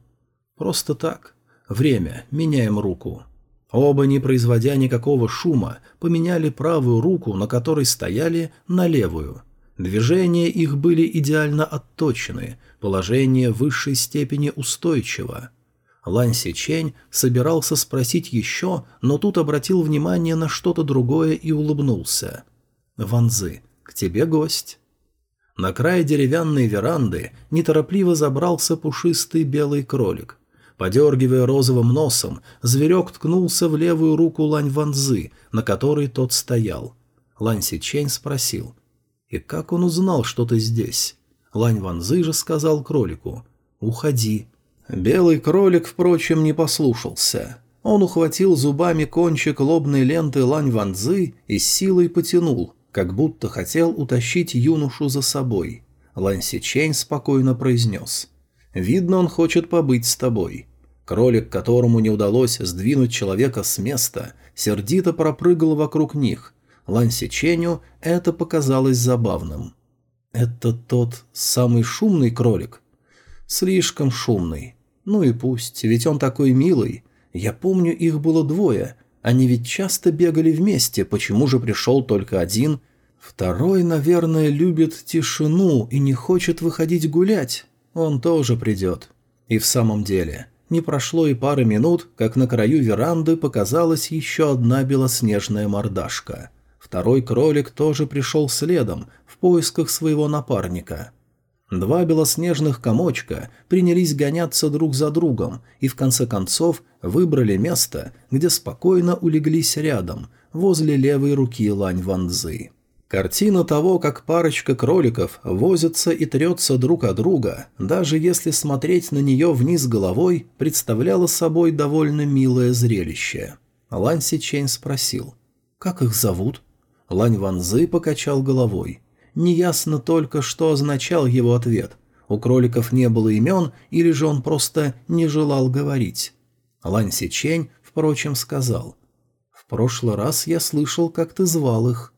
«Просто так. Время. Меняем руку». Оба, не производя никакого шума, поменяли правую руку, на которой стояли, на левую. Движения их были идеально отточены, положение в высшей степени устойчиво. Лань Сичень собирался спросить еще, но тут обратил внимание на что-то другое и улыбнулся. «Ванзы, к тебе гость». На край деревянной веранды неторопливо забрался пушистый белый кролик. Подергивая розовым носом, зверек ткнулся в левую руку Лань Ванзы, на которой тот стоял. Лань Сичень спросил. «И как он узнал, что ты здесь?» Лань Ванзы же сказал кролику. «Уходи, Белый кролик, впрочем, не послушался. Он ухватил зубами кончик лобной ленты Лань Ванзы и силой потянул, как будто хотел утащить юношу за собой. Лань Сичень спокойно произнес. «Видно, он хочет побыть с тобой». Кролик, которому не удалось сдвинуть человека с места, сердито пропрыгал вокруг них. Лань Сиченю это показалось забавным. «Это тот самый шумный кролик?» «Слишком шумный. Ну и пусть, ведь он такой милый. Я помню, их было двое. Они ведь часто бегали вместе, почему же пришел только один? Второй, наверное, любит тишину и не хочет выходить гулять. Он тоже придет. И в самом деле, не прошло и пары минут, как на краю веранды показалась еще одна белоснежная мордашка. Второй кролик тоже пришел следом, в поисках своего напарника. Два белоснежных комочка принялись гоняться друг за другом и в конце концов выбрали место, где спокойно улеглись рядом, возле левой руки Лань Ванзы. Картина того, как парочка кроликов возится и трется друг о друга, даже если смотреть на нее вниз головой, представляла собой довольно милое зрелище. Лань Сичень спросил, «Как их зовут?» Лань Ванзы покачал головой. Неясно только, что означал его ответ. У кроликов не было имен, или же он просто не желал говорить. Лань Сичень, впрочем, сказал. «В прошлый раз я слышал, как ты звал их».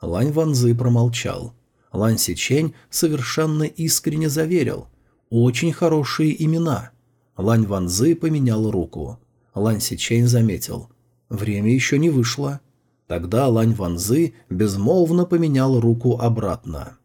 Лань Ванзы промолчал. Лань Сичень совершенно искренне заверил. «Очень хорошие имена». Лань Ванзы поменял руку. Лань Сичень заметил. «Время еще не вышло». Тогда Лань Ванзы безмолвно поменял руку обратно.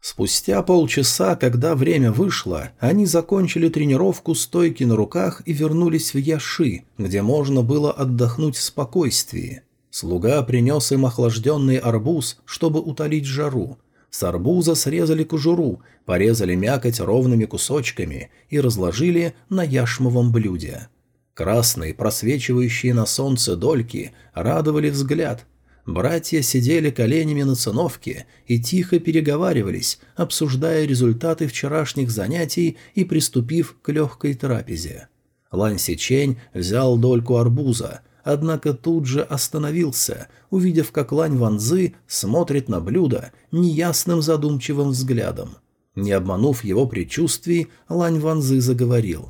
Спустя полчаса, когда время вышло, они закончили тренировку стойки на руках и вернулись в Яши, где можно было отдохнуть в спокойствии. Слуга принес им охлажденный арбуз, чтобы утолить жару. С арбуза срезали кожуру, порезали мякоть ровными кусочками и разложили на яшмовом блюде. Красные, просвечивающие на солнце дольки, радовали взгляд. Братья сидели коленями на циновке и тихо переговаривались, обсуждая результаты вчерашних занятий и приступив к легкой трапезе. Лань Сичень взял дольку арбуза, однако тут же остановился, увидев, как Лань Ванзы смотрит на блюдо неясным задумчивым взглядом. Не обманув его предчувствий, Лань Ванзы заговорил.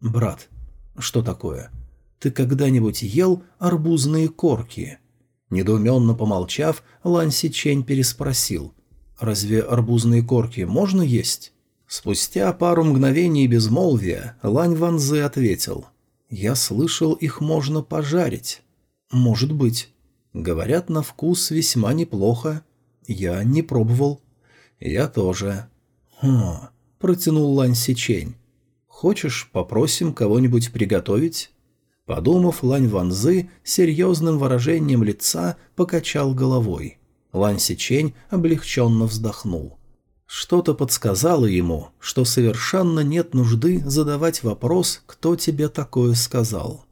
«Брат, «Что такое? Ты когда-нибудь ел арбузные корки?» Недоуменно помолчав, Лань Сичень переспросил. «Разве арбузные корки можно есть?» Спустя пару мгновений безмолвия Лань Ванзы ответил. «Я слышал, их можно пожарить». «Может быть». «Говорят, на вкус весьма неплохо». «Я не пробовал». «Я тоже». «Хм...» — протянул Лань Сичень. Хочешь, попросим кого-нибудь приготовить?» Подумав, Лань Ванзы серьезным выражением лица покачал головой. Лань Сичень облегченно вздохнул. Что-то подсказало ему, что совершенно нет нужды задавать вопрос, кто тебе такое сказал.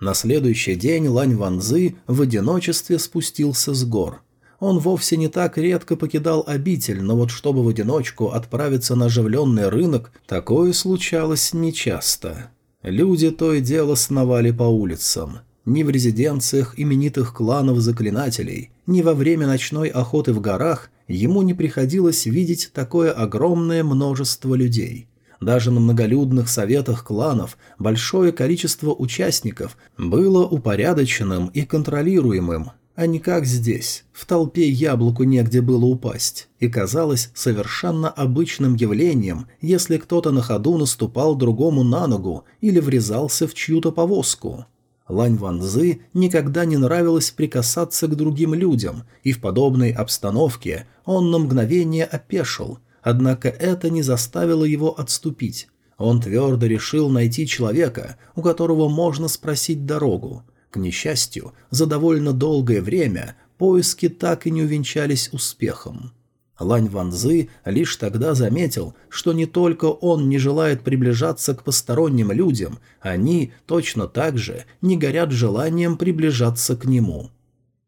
На следующий день Лань Ванзы в одиночестве спустился с гор. Он вовсе не так редко покидал обитель, но вот чтобы в одиночку отправиться на оживленный рынок, такое случалось нечасто. Люди то и дело сновали по улицам. Ни в резиденциях именитых кланов заклинателей, ни во время ночной охоты в горах ему не приходилось видеть такое огромное множество людей. Даже на многолюдных советах кланов большое количество участников было упорядоченным и контролируемым, а не как здесь. В толпе яблоку негде было упасть, и казалось совершенно обычным явлением, если кто-то на ходу наступал другому на ногу или врезался в чью-то повозку. Лань Ванзы никогда не нравилось прикасаться к другим людям, и в подобной обстановке он на мгновение опешил, однако это не заставило его отступить. Он твердо решил найти человека, у которого можно спросить дорогу, к несчастью, за довольно долгое время поиски так и не увенчались успехом. Лань Ванзы лишь тогда заметил, что не только он не желает приближаться к посторонним людям, они точно так же не горят желанием приближаться к нему.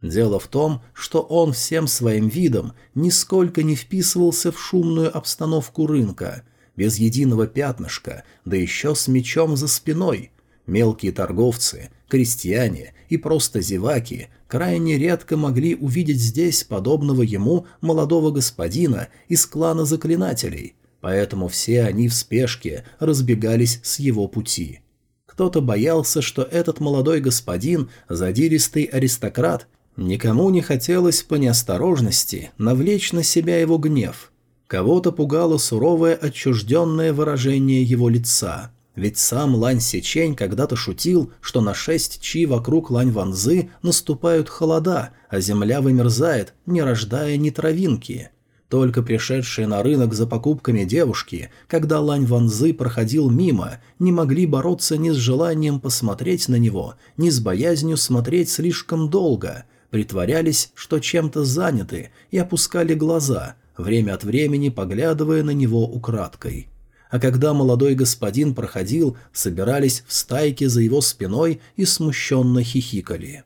Дело в том, что он всем своим видом нисколько не вписывался в шумную обстановку рынка, без единого пятнышка, да еще с мечом за спиной. Мелкие торговцы, крестьяне и просто зеваки крайне редко могли увидеть здесь подобного ему молодого господина из клана заклинателей, поэтому все они в спешке разбегались с его пути. Кто-то боялся, что этот молодой господин, задиристый аристократ, никому не хотелось по неосторожности навлечь на себя его гнев. Кого-то пугало суровое отчужденное выражение его лица. Ведь сам Лань Сечень когда-то шутил, что на шесть чи вокруг Лань Ванзы наступают холода, а земля вымерзает, не рождая ни травинки. Только пришедшие на рынок за покупками девушки, когда Лань Ванзы проходил мимо, не могли бороться ни с желанием посмотреть на него, ни с боязнью смотреть слишком долго, притворялись, что чем-то заняты, и опускали глаза, время от времени поглядывая на него украдкой а когда молодой господин проходил, собирались в стайке за его спиной и смущенно хихикали.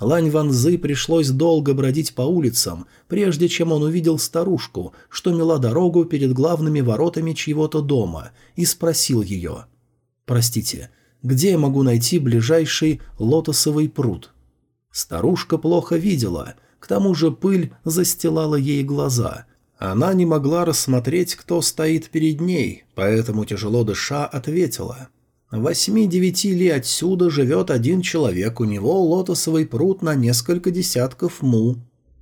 Лань Ванзы пришлось долго бродить по улицам, прежде чем он увидел старушку, что мела дорогу перед главными воротами чьего-то дома, и спросил ее. «Простите, где я могу найти ближайший лотосовый пруд?» Старушка плохо видела, к тому же пыль застилала ей глаза, она не могла рассмотреть, кто стоит перед ней, поэтому, тяжело дыша, ответила. «Восьми-девяти ли отсюда живет один человек, у него лотосовый пруд на несколько десятков му».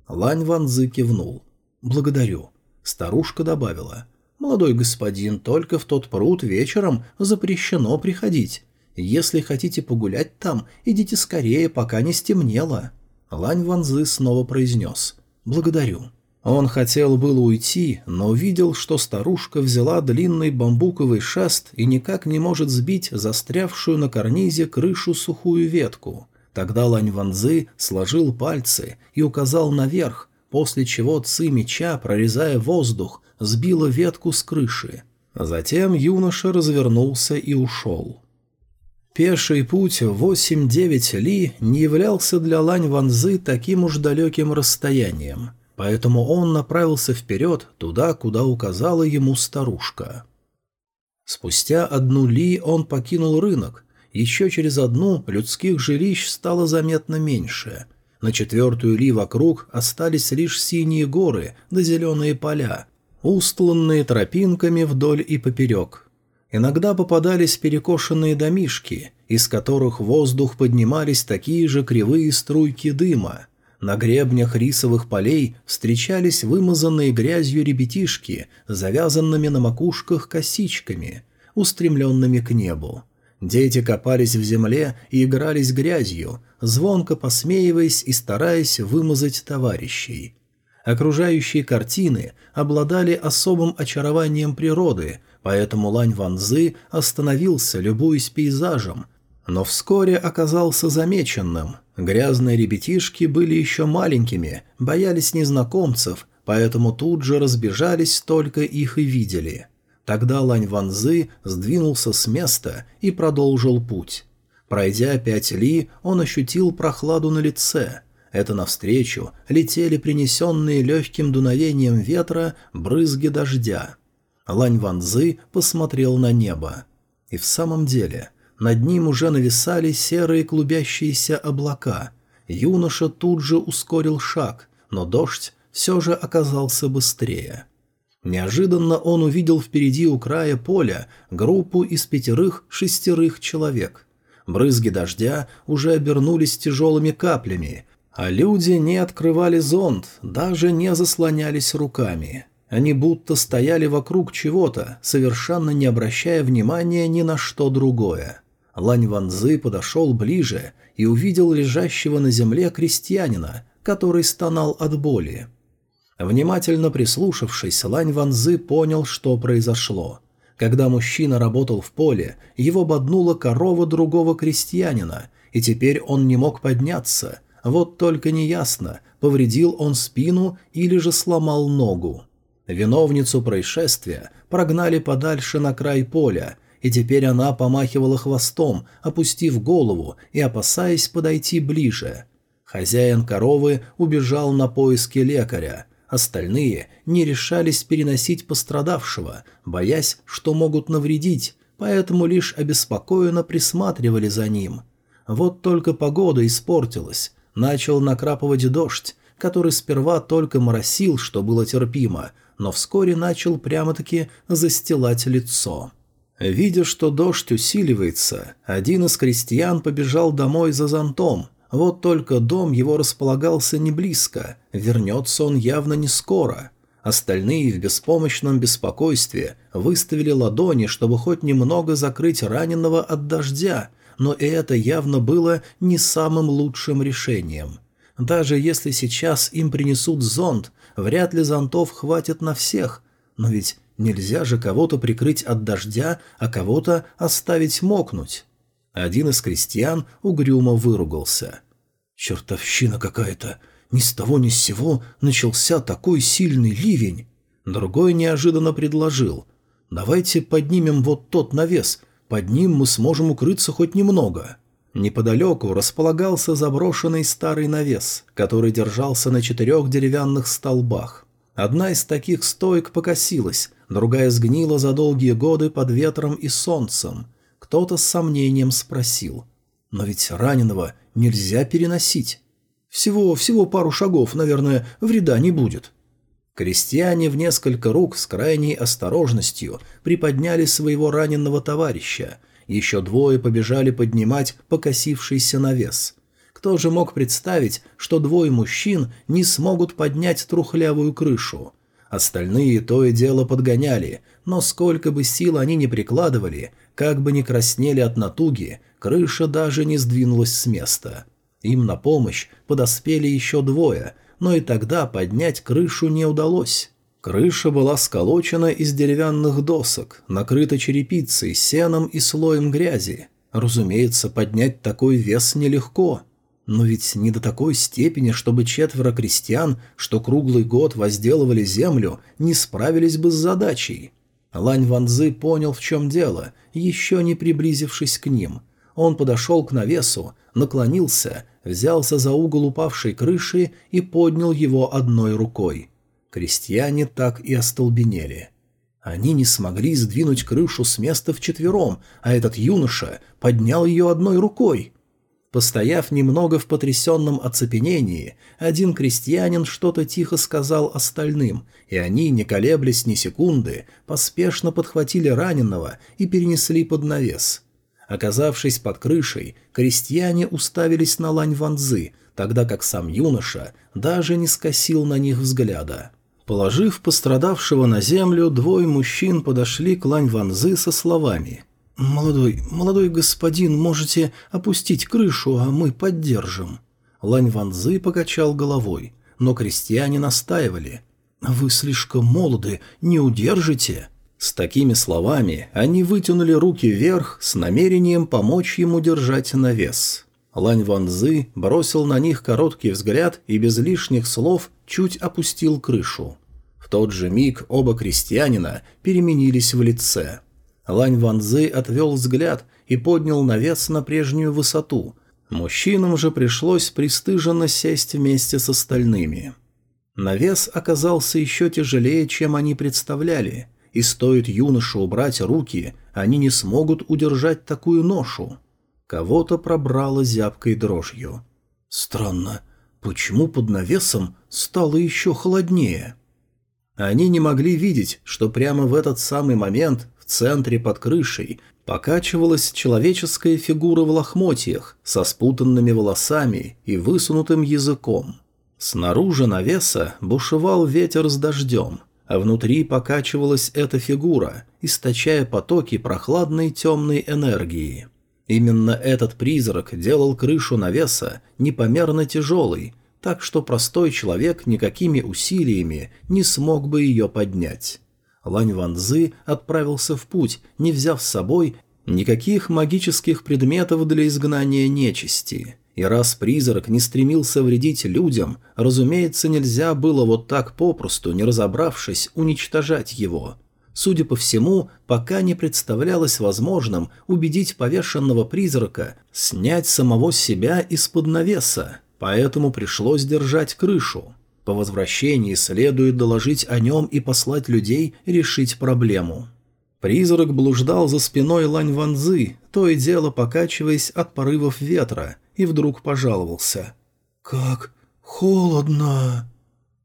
Лань Ванзы кивнул. «Благодарю». Старушка добавила. «Молодой господин, только в тот пруд вечером запрещено приходить. Если хотите погулять там, идите скорее, пока не стемнело». Лань Ванзы снова произнес. «Благодарю». Он хотел было уйти, но увидел, что старушка взяла длинный бамбуковый шест и никак не может сбить застрявшую на карнизе крышу сухую ветку. Тогда Лань Ванзы сложил пальцы и указал наверх, после чего ци меча, прорезая воздух, сбила ветку с крыши. Затем юноша развернулся и ушел. Пеший путь 8-9 ли не являлся для Лань Ванзы таким уж далеким расстоянием – поэтому он направился вперед, туда, куда указала ему старушка. Спустя одну ли он покинул рынок, еще через одну людских жилищ стало заметно меньше. На четвертую ли вокруг остались лишь синие горы да зеленые поля, устланные тропинками вдоль и поперек. Иногда попадались перекошенные домишки, из которых в воздух поднимались такие же кривые струйки дыма. На гребнях рисовых полей встречались вымазанные грязью ребятишки, завязанными на макушках косичками, устремленными к небу. Дети копались в земле и игрались грязью, звонко посмеиваясь и стараясь вымазать товарищей. Окружающие картины обладали особым очарованием природы, поэтому Лань Ванзы остановился, любуясь пейзажем, но вскоре оказался замеченным – Грязные ребятишки были еще маленькими, боялись незнакомцев, поэтому тут же разбежались, только их и видели. Тогда Лань Ванзы сдвинулся с места и продолжил путь. Пройдя пять ли, он ощутил прохладу на лице. Это навстречу летели принесенные легким дуновением ветра брызги дождя. Лань Ванзы посмотрел на небо. И в самом деле – над ним уже нависали серые клубящиеся облака. Юноша тут же ускорил шаг, но дождь все же оказался быстрее. Неожиданно он увидел впереди у края поля группу из пятерых-шестерых человек. Брызги дождя уже обернулись тяжелыми каплями, а люди не открывали зонт, даже не заслонялись руками. Они будто стояли вокруг чего-то, совершенно не обращая внимания ни на что другое. Лань Ванзы подошел ближе и увидел лежащего на земле крестьянина, который стонал от боли. Внимательно прислушавшись, Лань Ванзы понял, что произошло. Когда мужчина работал в поле, его боднула корова другого крестьянина, и теперь он не мог подняться. Вот только неясно, повредил он спину или же сломал ногу. Виновницу происшествия прогнали подальше на край поля, и теперь она помахивала хвостом, опустив голову и опасаясь подойти ближе. Хозяин коровы убежал на поиски лекаря. Остальные не решались переносить пострадавшего, боясь, что могут навредить, поэтому лишь обеспокоенно присматривали за ним. Вот только погода испортилась. Начал накрапывать дождь, который сперва только моросил, что было терпимо, но вскоре начал прямо-таки застилать лицо. Видя, что дождь усиливается, один из крестьян побежал домой за зонтом. Вот только дом его располагался не близко, вернется он явно не скоро. Остальные в беспомощном беспокойстве выставили ладони, чтобы хоть немного закрыть раненого от дождя, но и это явно было не самым лучшим решением. Даже если сейчас им принесут зонт, вряд ли зонтов хватит на всех, но ведь Нельзя же кого-то прикрыть от дождя, а кого-то оставить мокнуть. Один из крестьян угрюмо выругался. «Чертовщина какая-то! Ни с того ни с сего начался такой сильный ливень!» Другой неожиданно предложил. «Давайте поднимем вот тот навес. Под ним мы сможем укрыться хоть немного». Неподалеку располагался заброшенный старый навес, который держался на четырех деревянных столбах. Одна из таких стоек покосилась, другая сгнила за долгие годы под ветром и солнцем. Кто-то с сомнением спросил. «Но ведь раненого нельзя переносить. Всего, всего пару шагов, наверное, вреда не будет». Крестьяне в несколько рук с крайней осторожностью приподняли своего раненого товарища. Еще двое побежали поднимать покосившийся навес. Кто же мог представить, что двое мужчин не смогут поднять трухлявую крышу? Остальные то и дело подгоняли, но сколько бы сил они ни прикладывали, как бы ни краснели от натуги, крыша даже не сдвинулась с места. Им на помощь подоспели еще двое, но и тогда поднять крышу не удалось. Крыша была сколочена из деревянных досок, накрыта черепицей, сеном и слоем грязи. Разумеется, поднять такой вес нелегко – но ведь не до такой степени, чтобы четверо крестьян, что круглый год возделывали землю, не справились бы с задачей. Лань Ванзы понял, в чем дело, еще не приблизившись к ним. Он подошел к навесу, наклонился, взялся за угол упавшей крыши и поднял его одной рукой. Крестьяне так и остолбенели. Они не смогли сдвинуть крышу с места вчетвером, а этот юноша поднял ее одной рукой. Постояв немного в потрясенном оцепенении, один крестьянин что-то тихо сказал остальным, и они, не колеблясь ни секунды, поспешно подхватили раненого и перенесли под навес. Оказавшись под крышей, крестьяне уставились на Лань Ванзы, тогда как сам юноша даже не скосил на них взгляда. Положив пострадавшего на землю, двое мужчин подошли к Лань Ванзы со словами – «Молодой, молодой господин, можете опустить крышу, а мы поддержим». Лань Ванзы покачал головой, но крестьяне настаивали. «Вы слишком молоды, не удержите». С такими словами они вытянули руки вверх с намерением помочь ему держать навес. Лань Ванзы бросил на них короткий взгляд и без лишних слов чуть опустил крышу. В тот же миг оба крестьянина переменились в лице – Лань Ванзы отвел взгляд и поднял навес на прежнюю высоту. Мужчинам же пришлось пристыженно сесть вместе с остальными. Навес оказался еще тяжелее, чем они представляли, и стоит юноше убрать руки, они не смогут удержать такую ношу. Кого-то пробрало зябкой дрожью. Странно, почему под навесом стало еще холоднее? Они не могли видеть, что прямо в этот самый момент центре под крышей покачивалась человеческая фигура в лохмотьях со спутанными волосами и высунутым языком. Снаружи навеса бушевал ветер с дождем, а внутри покачивалась эта фигура, источая потоки прохладной темной энергии. Именно этот призрак делал крышу навеса непомерно тяжелой, так что простой человек никакими усилиями не смог бы ее поднять. Лань Ванзы отправился в путь, не взяв с собой никаких магических предметов для изгнания нечисти. И раз призрак не стремился вредить людям, разумеется, нельзя было вот так попросту, не разобравшись, уничтожать его. Судя по всему, пока не представлялось возможным убедить повешенного призрака снять самого себя из-под навеса, поэтому пришлось держать крышу. По возвращении следует доложить о нем и послать людей решить проблему. Призрак блуждал за спиной Лань Ванзы, то и дело покачиваясь от порывов ветра, и вдруг пожаловался. «Как холодно!»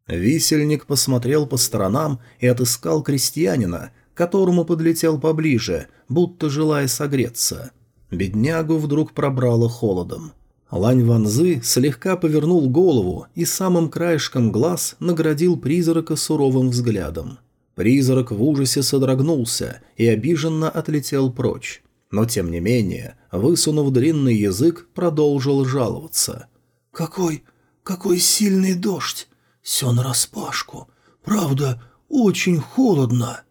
Висельник посмотрел по сторонам и отыскал крестьянина, которому подлетел поближе, будто желая согреться. Беднягу вдруг пробрало холодом. Лань Ванзы слегка повернул голову и самым краешком глаз наградил призрака суровым взглядом. Призрак в ужасе содрогнулся и обиженно отлетел прочь. Но, тем не менее, высунув длинный язык, продолжил жаловаться. «Какой, какой сильный дождь! Все нараспашку! Правда, очень холодно!»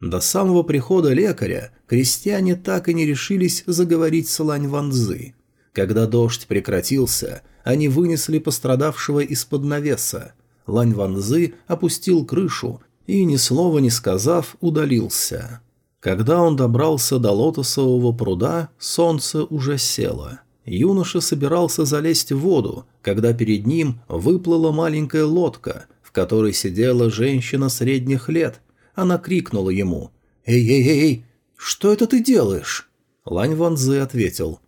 До самого прихода лекаря крестьяне так и не решились заговорить с Лань Ванзы. Когда дождь прекратился, они вынесли пострадавшего из-под навеса. Лань Ванзы опустил крышу и, ни слова не сказав, удалился. Когда он добрался до лотосового пруда, солнце уже село. Юноша собирался залезть в воду, когда перед ним выплыла маленькая лодка, в которой сидела женщина средних лет. Она крикнула ему «Эй-эй-эй, что это ты делаешь?» Лань Ванзы ответил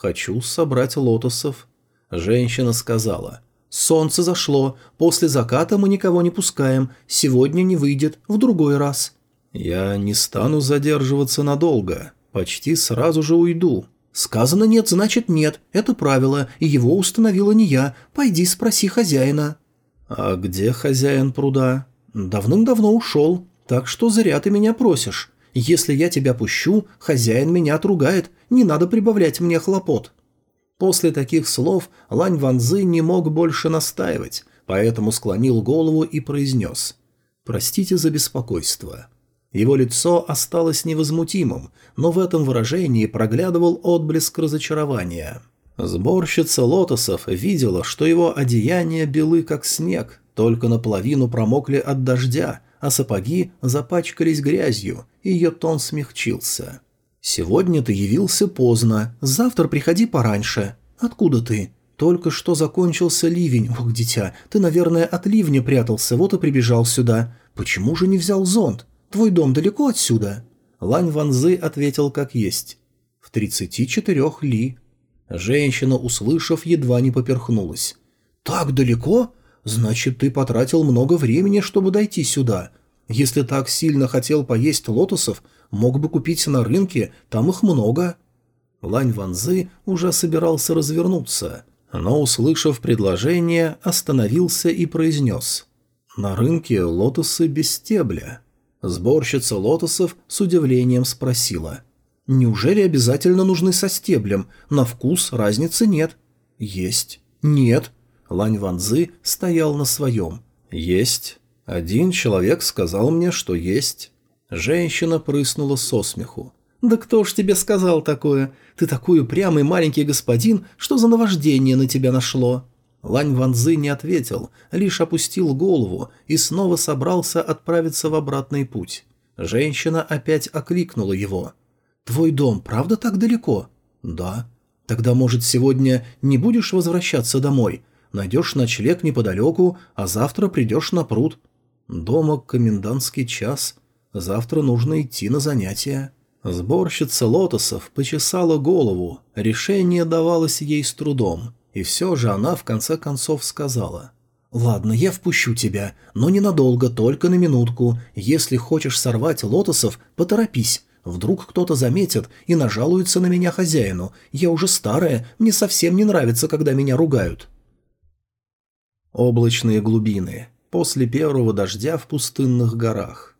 «Хочу собрать лотосов». Женщина сказала «Солнце зашло, после заката мы никого не пускаем, сегодня не выйдет, в другой раз». «Я не стану задерживаться надолго, почти сразу же уйду». «Сказано нет, значит нет, это правило, и его установила не я, пойди спроси хозяина». «А где хозяин пруда?» «Давным-давно ушел, так что зря ты меня просишь. Если я тебя пущу, хозяин меня отругает, не надо прибавлять мне хлопот». После таких слов Лань Ванзы не мог больше настаивать, поэтому склонил голову и произнес «Простите за беспокойство». Его лицо осталось невозмутимым, но в этом выражении проглядывал отблеск разочарования. Сборщица лотосов видела, что его одеяния белы как снег, только наполовину промокли от дождя, а сапоги запачкались грязью, и ее тон смягчился. «Сегодня ты явился поздно, завтра приходи пораньше. Откуда ты?» «Только что закончился ливень. Ох, дитя, ты, наверное, от ливня прятался, вот и прибежал сюда. Почему же не взял зонт? Твой дом далеко отсюда?» Лань Ванзы ответил как есть. «В тридцати четырех ли». Женщина, услышав, едва не поперхнулась. «Так далеко? Значит, ты потратил много времени, чтобы дойти сюда. Если так сильно хотел поесть лотосов, мог бы купить на рынке, там их много». Лань Ванзы уже собирался развернуться, но, услышав предложение, остановился и произнес. «На рынке лотосы без стебля». Сборщица лотосов с удивлением спросила. «Неужели обязательно нужны со стеблем? На вкус разницы нет». «Есть». «Нет». Лань Ванзы стоял на своем. «Есть». Один человек сказал мне, что есть. Женщина прыснула со смеху. «Да кто ж тебе сказал такое? Ты такой упрямый маленький господин, что за наваждение на тебя нашло?» Лань Ванзы не ответил, лишь опустил голову и снова собрался отправиться в обратный путь. Женщина опять окликнула его. «Твой дом правда так далеко?» «Да». «Тогда, может, сегодня не будешь возвращаться домой? Найдешь ночлег неподалеку, а завтра придешь на пруд. Дома комендантский час. Завтра нужно идти на занятия». Сборщица лотосов почесала голову, решение давалось ей с трудом. И все же она в конце концов сказала. «Ладно, я впущу тебя, но ненадолго, только на минутку. Если хочешь сорвать лотосов, поторопись. Вдруг кто-то заметит и нажалуется на меня хозяину. Я уже старая, мне совсем не нравится, когда меня ругают». Облачные глубины. После первого дождя в пустынных горах.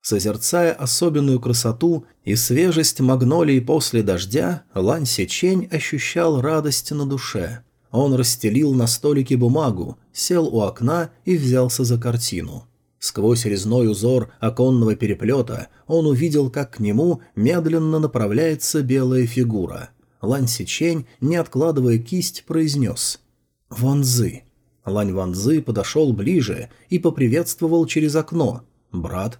Созерцая особенную красоту и свежесть магнолий после дождя, Лань Сечень ощущал радость на душе. Он расстелил на столике бумагу, сел у окна и взялся за картину. Сквозь резной узор оконного переплета он увидел, как к нему медленно направляется белая фигура. Лань Сичень, не откладывая кисть, произнес «Ванзы». Лань Ванзы подошел ближе и поприветствовал через окно. «Брат,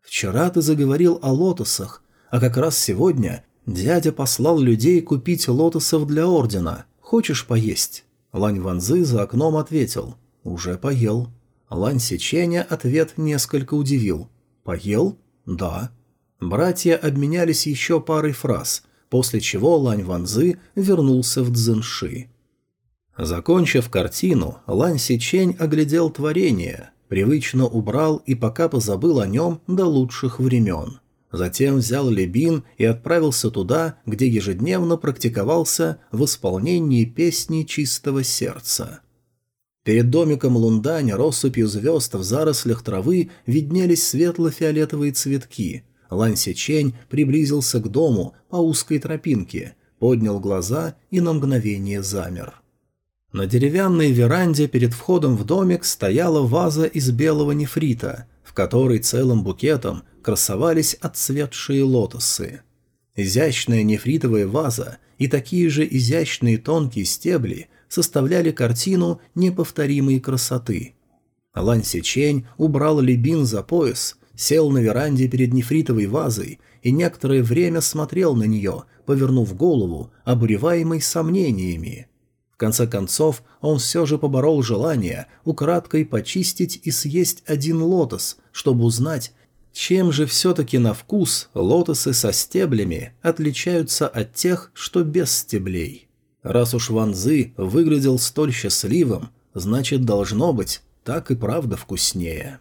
вчера ты заговорил о лотосах, а как раз сегодня дядя послал людей купить лотосов для ордена. «Хочешь поесть?» Лань Ванзы за окном ответил. «Уже поел». Лань Сеченя ответ несколько удивил. «Поел?» «Да». Братья обменялись еще парой фраз, после чего Лань Ванзы вернулся в Цзинши. Закончив картину, Лань Сичень оглядел творение. Привычно убрал и пока позабыл о нем до лучших времен. Затем взял Лебин и отправился туда, где ежедневно практиковался в исполнении песни чистого сердца. Перед домиком Лундань россыпью звезд в зарослях травы виднелись светло-фиолетовые цветки. Лань Сечень приблизился к дому по узкой тропинке, поднял глаза и на мгновение замер. На деревянной веранде перед входом в домик стояла ваза из белого нефрита, в которой целым букетом красовались отцветшие лотосы. Изящная нефритовая ваза и такие же изящные тонкие стебли составляли картину неповторимой красоты. Лань Сечень убрал Лебин за пояс, сел на веранде перед нефритовой вазой и некоторое время смотрел на нее, повернув голову, обуреваемой сомнениями – конце концов, он все же поборол желание украдкой почистить и съесть один лотос, чтобы узнать, чем же все-таки на вкус лотосы со стеблями отличаются от тех, что без стеблей. Раз уж Ванзы выглядел столь счастливым, значит, должно быть так и правда вкуснее.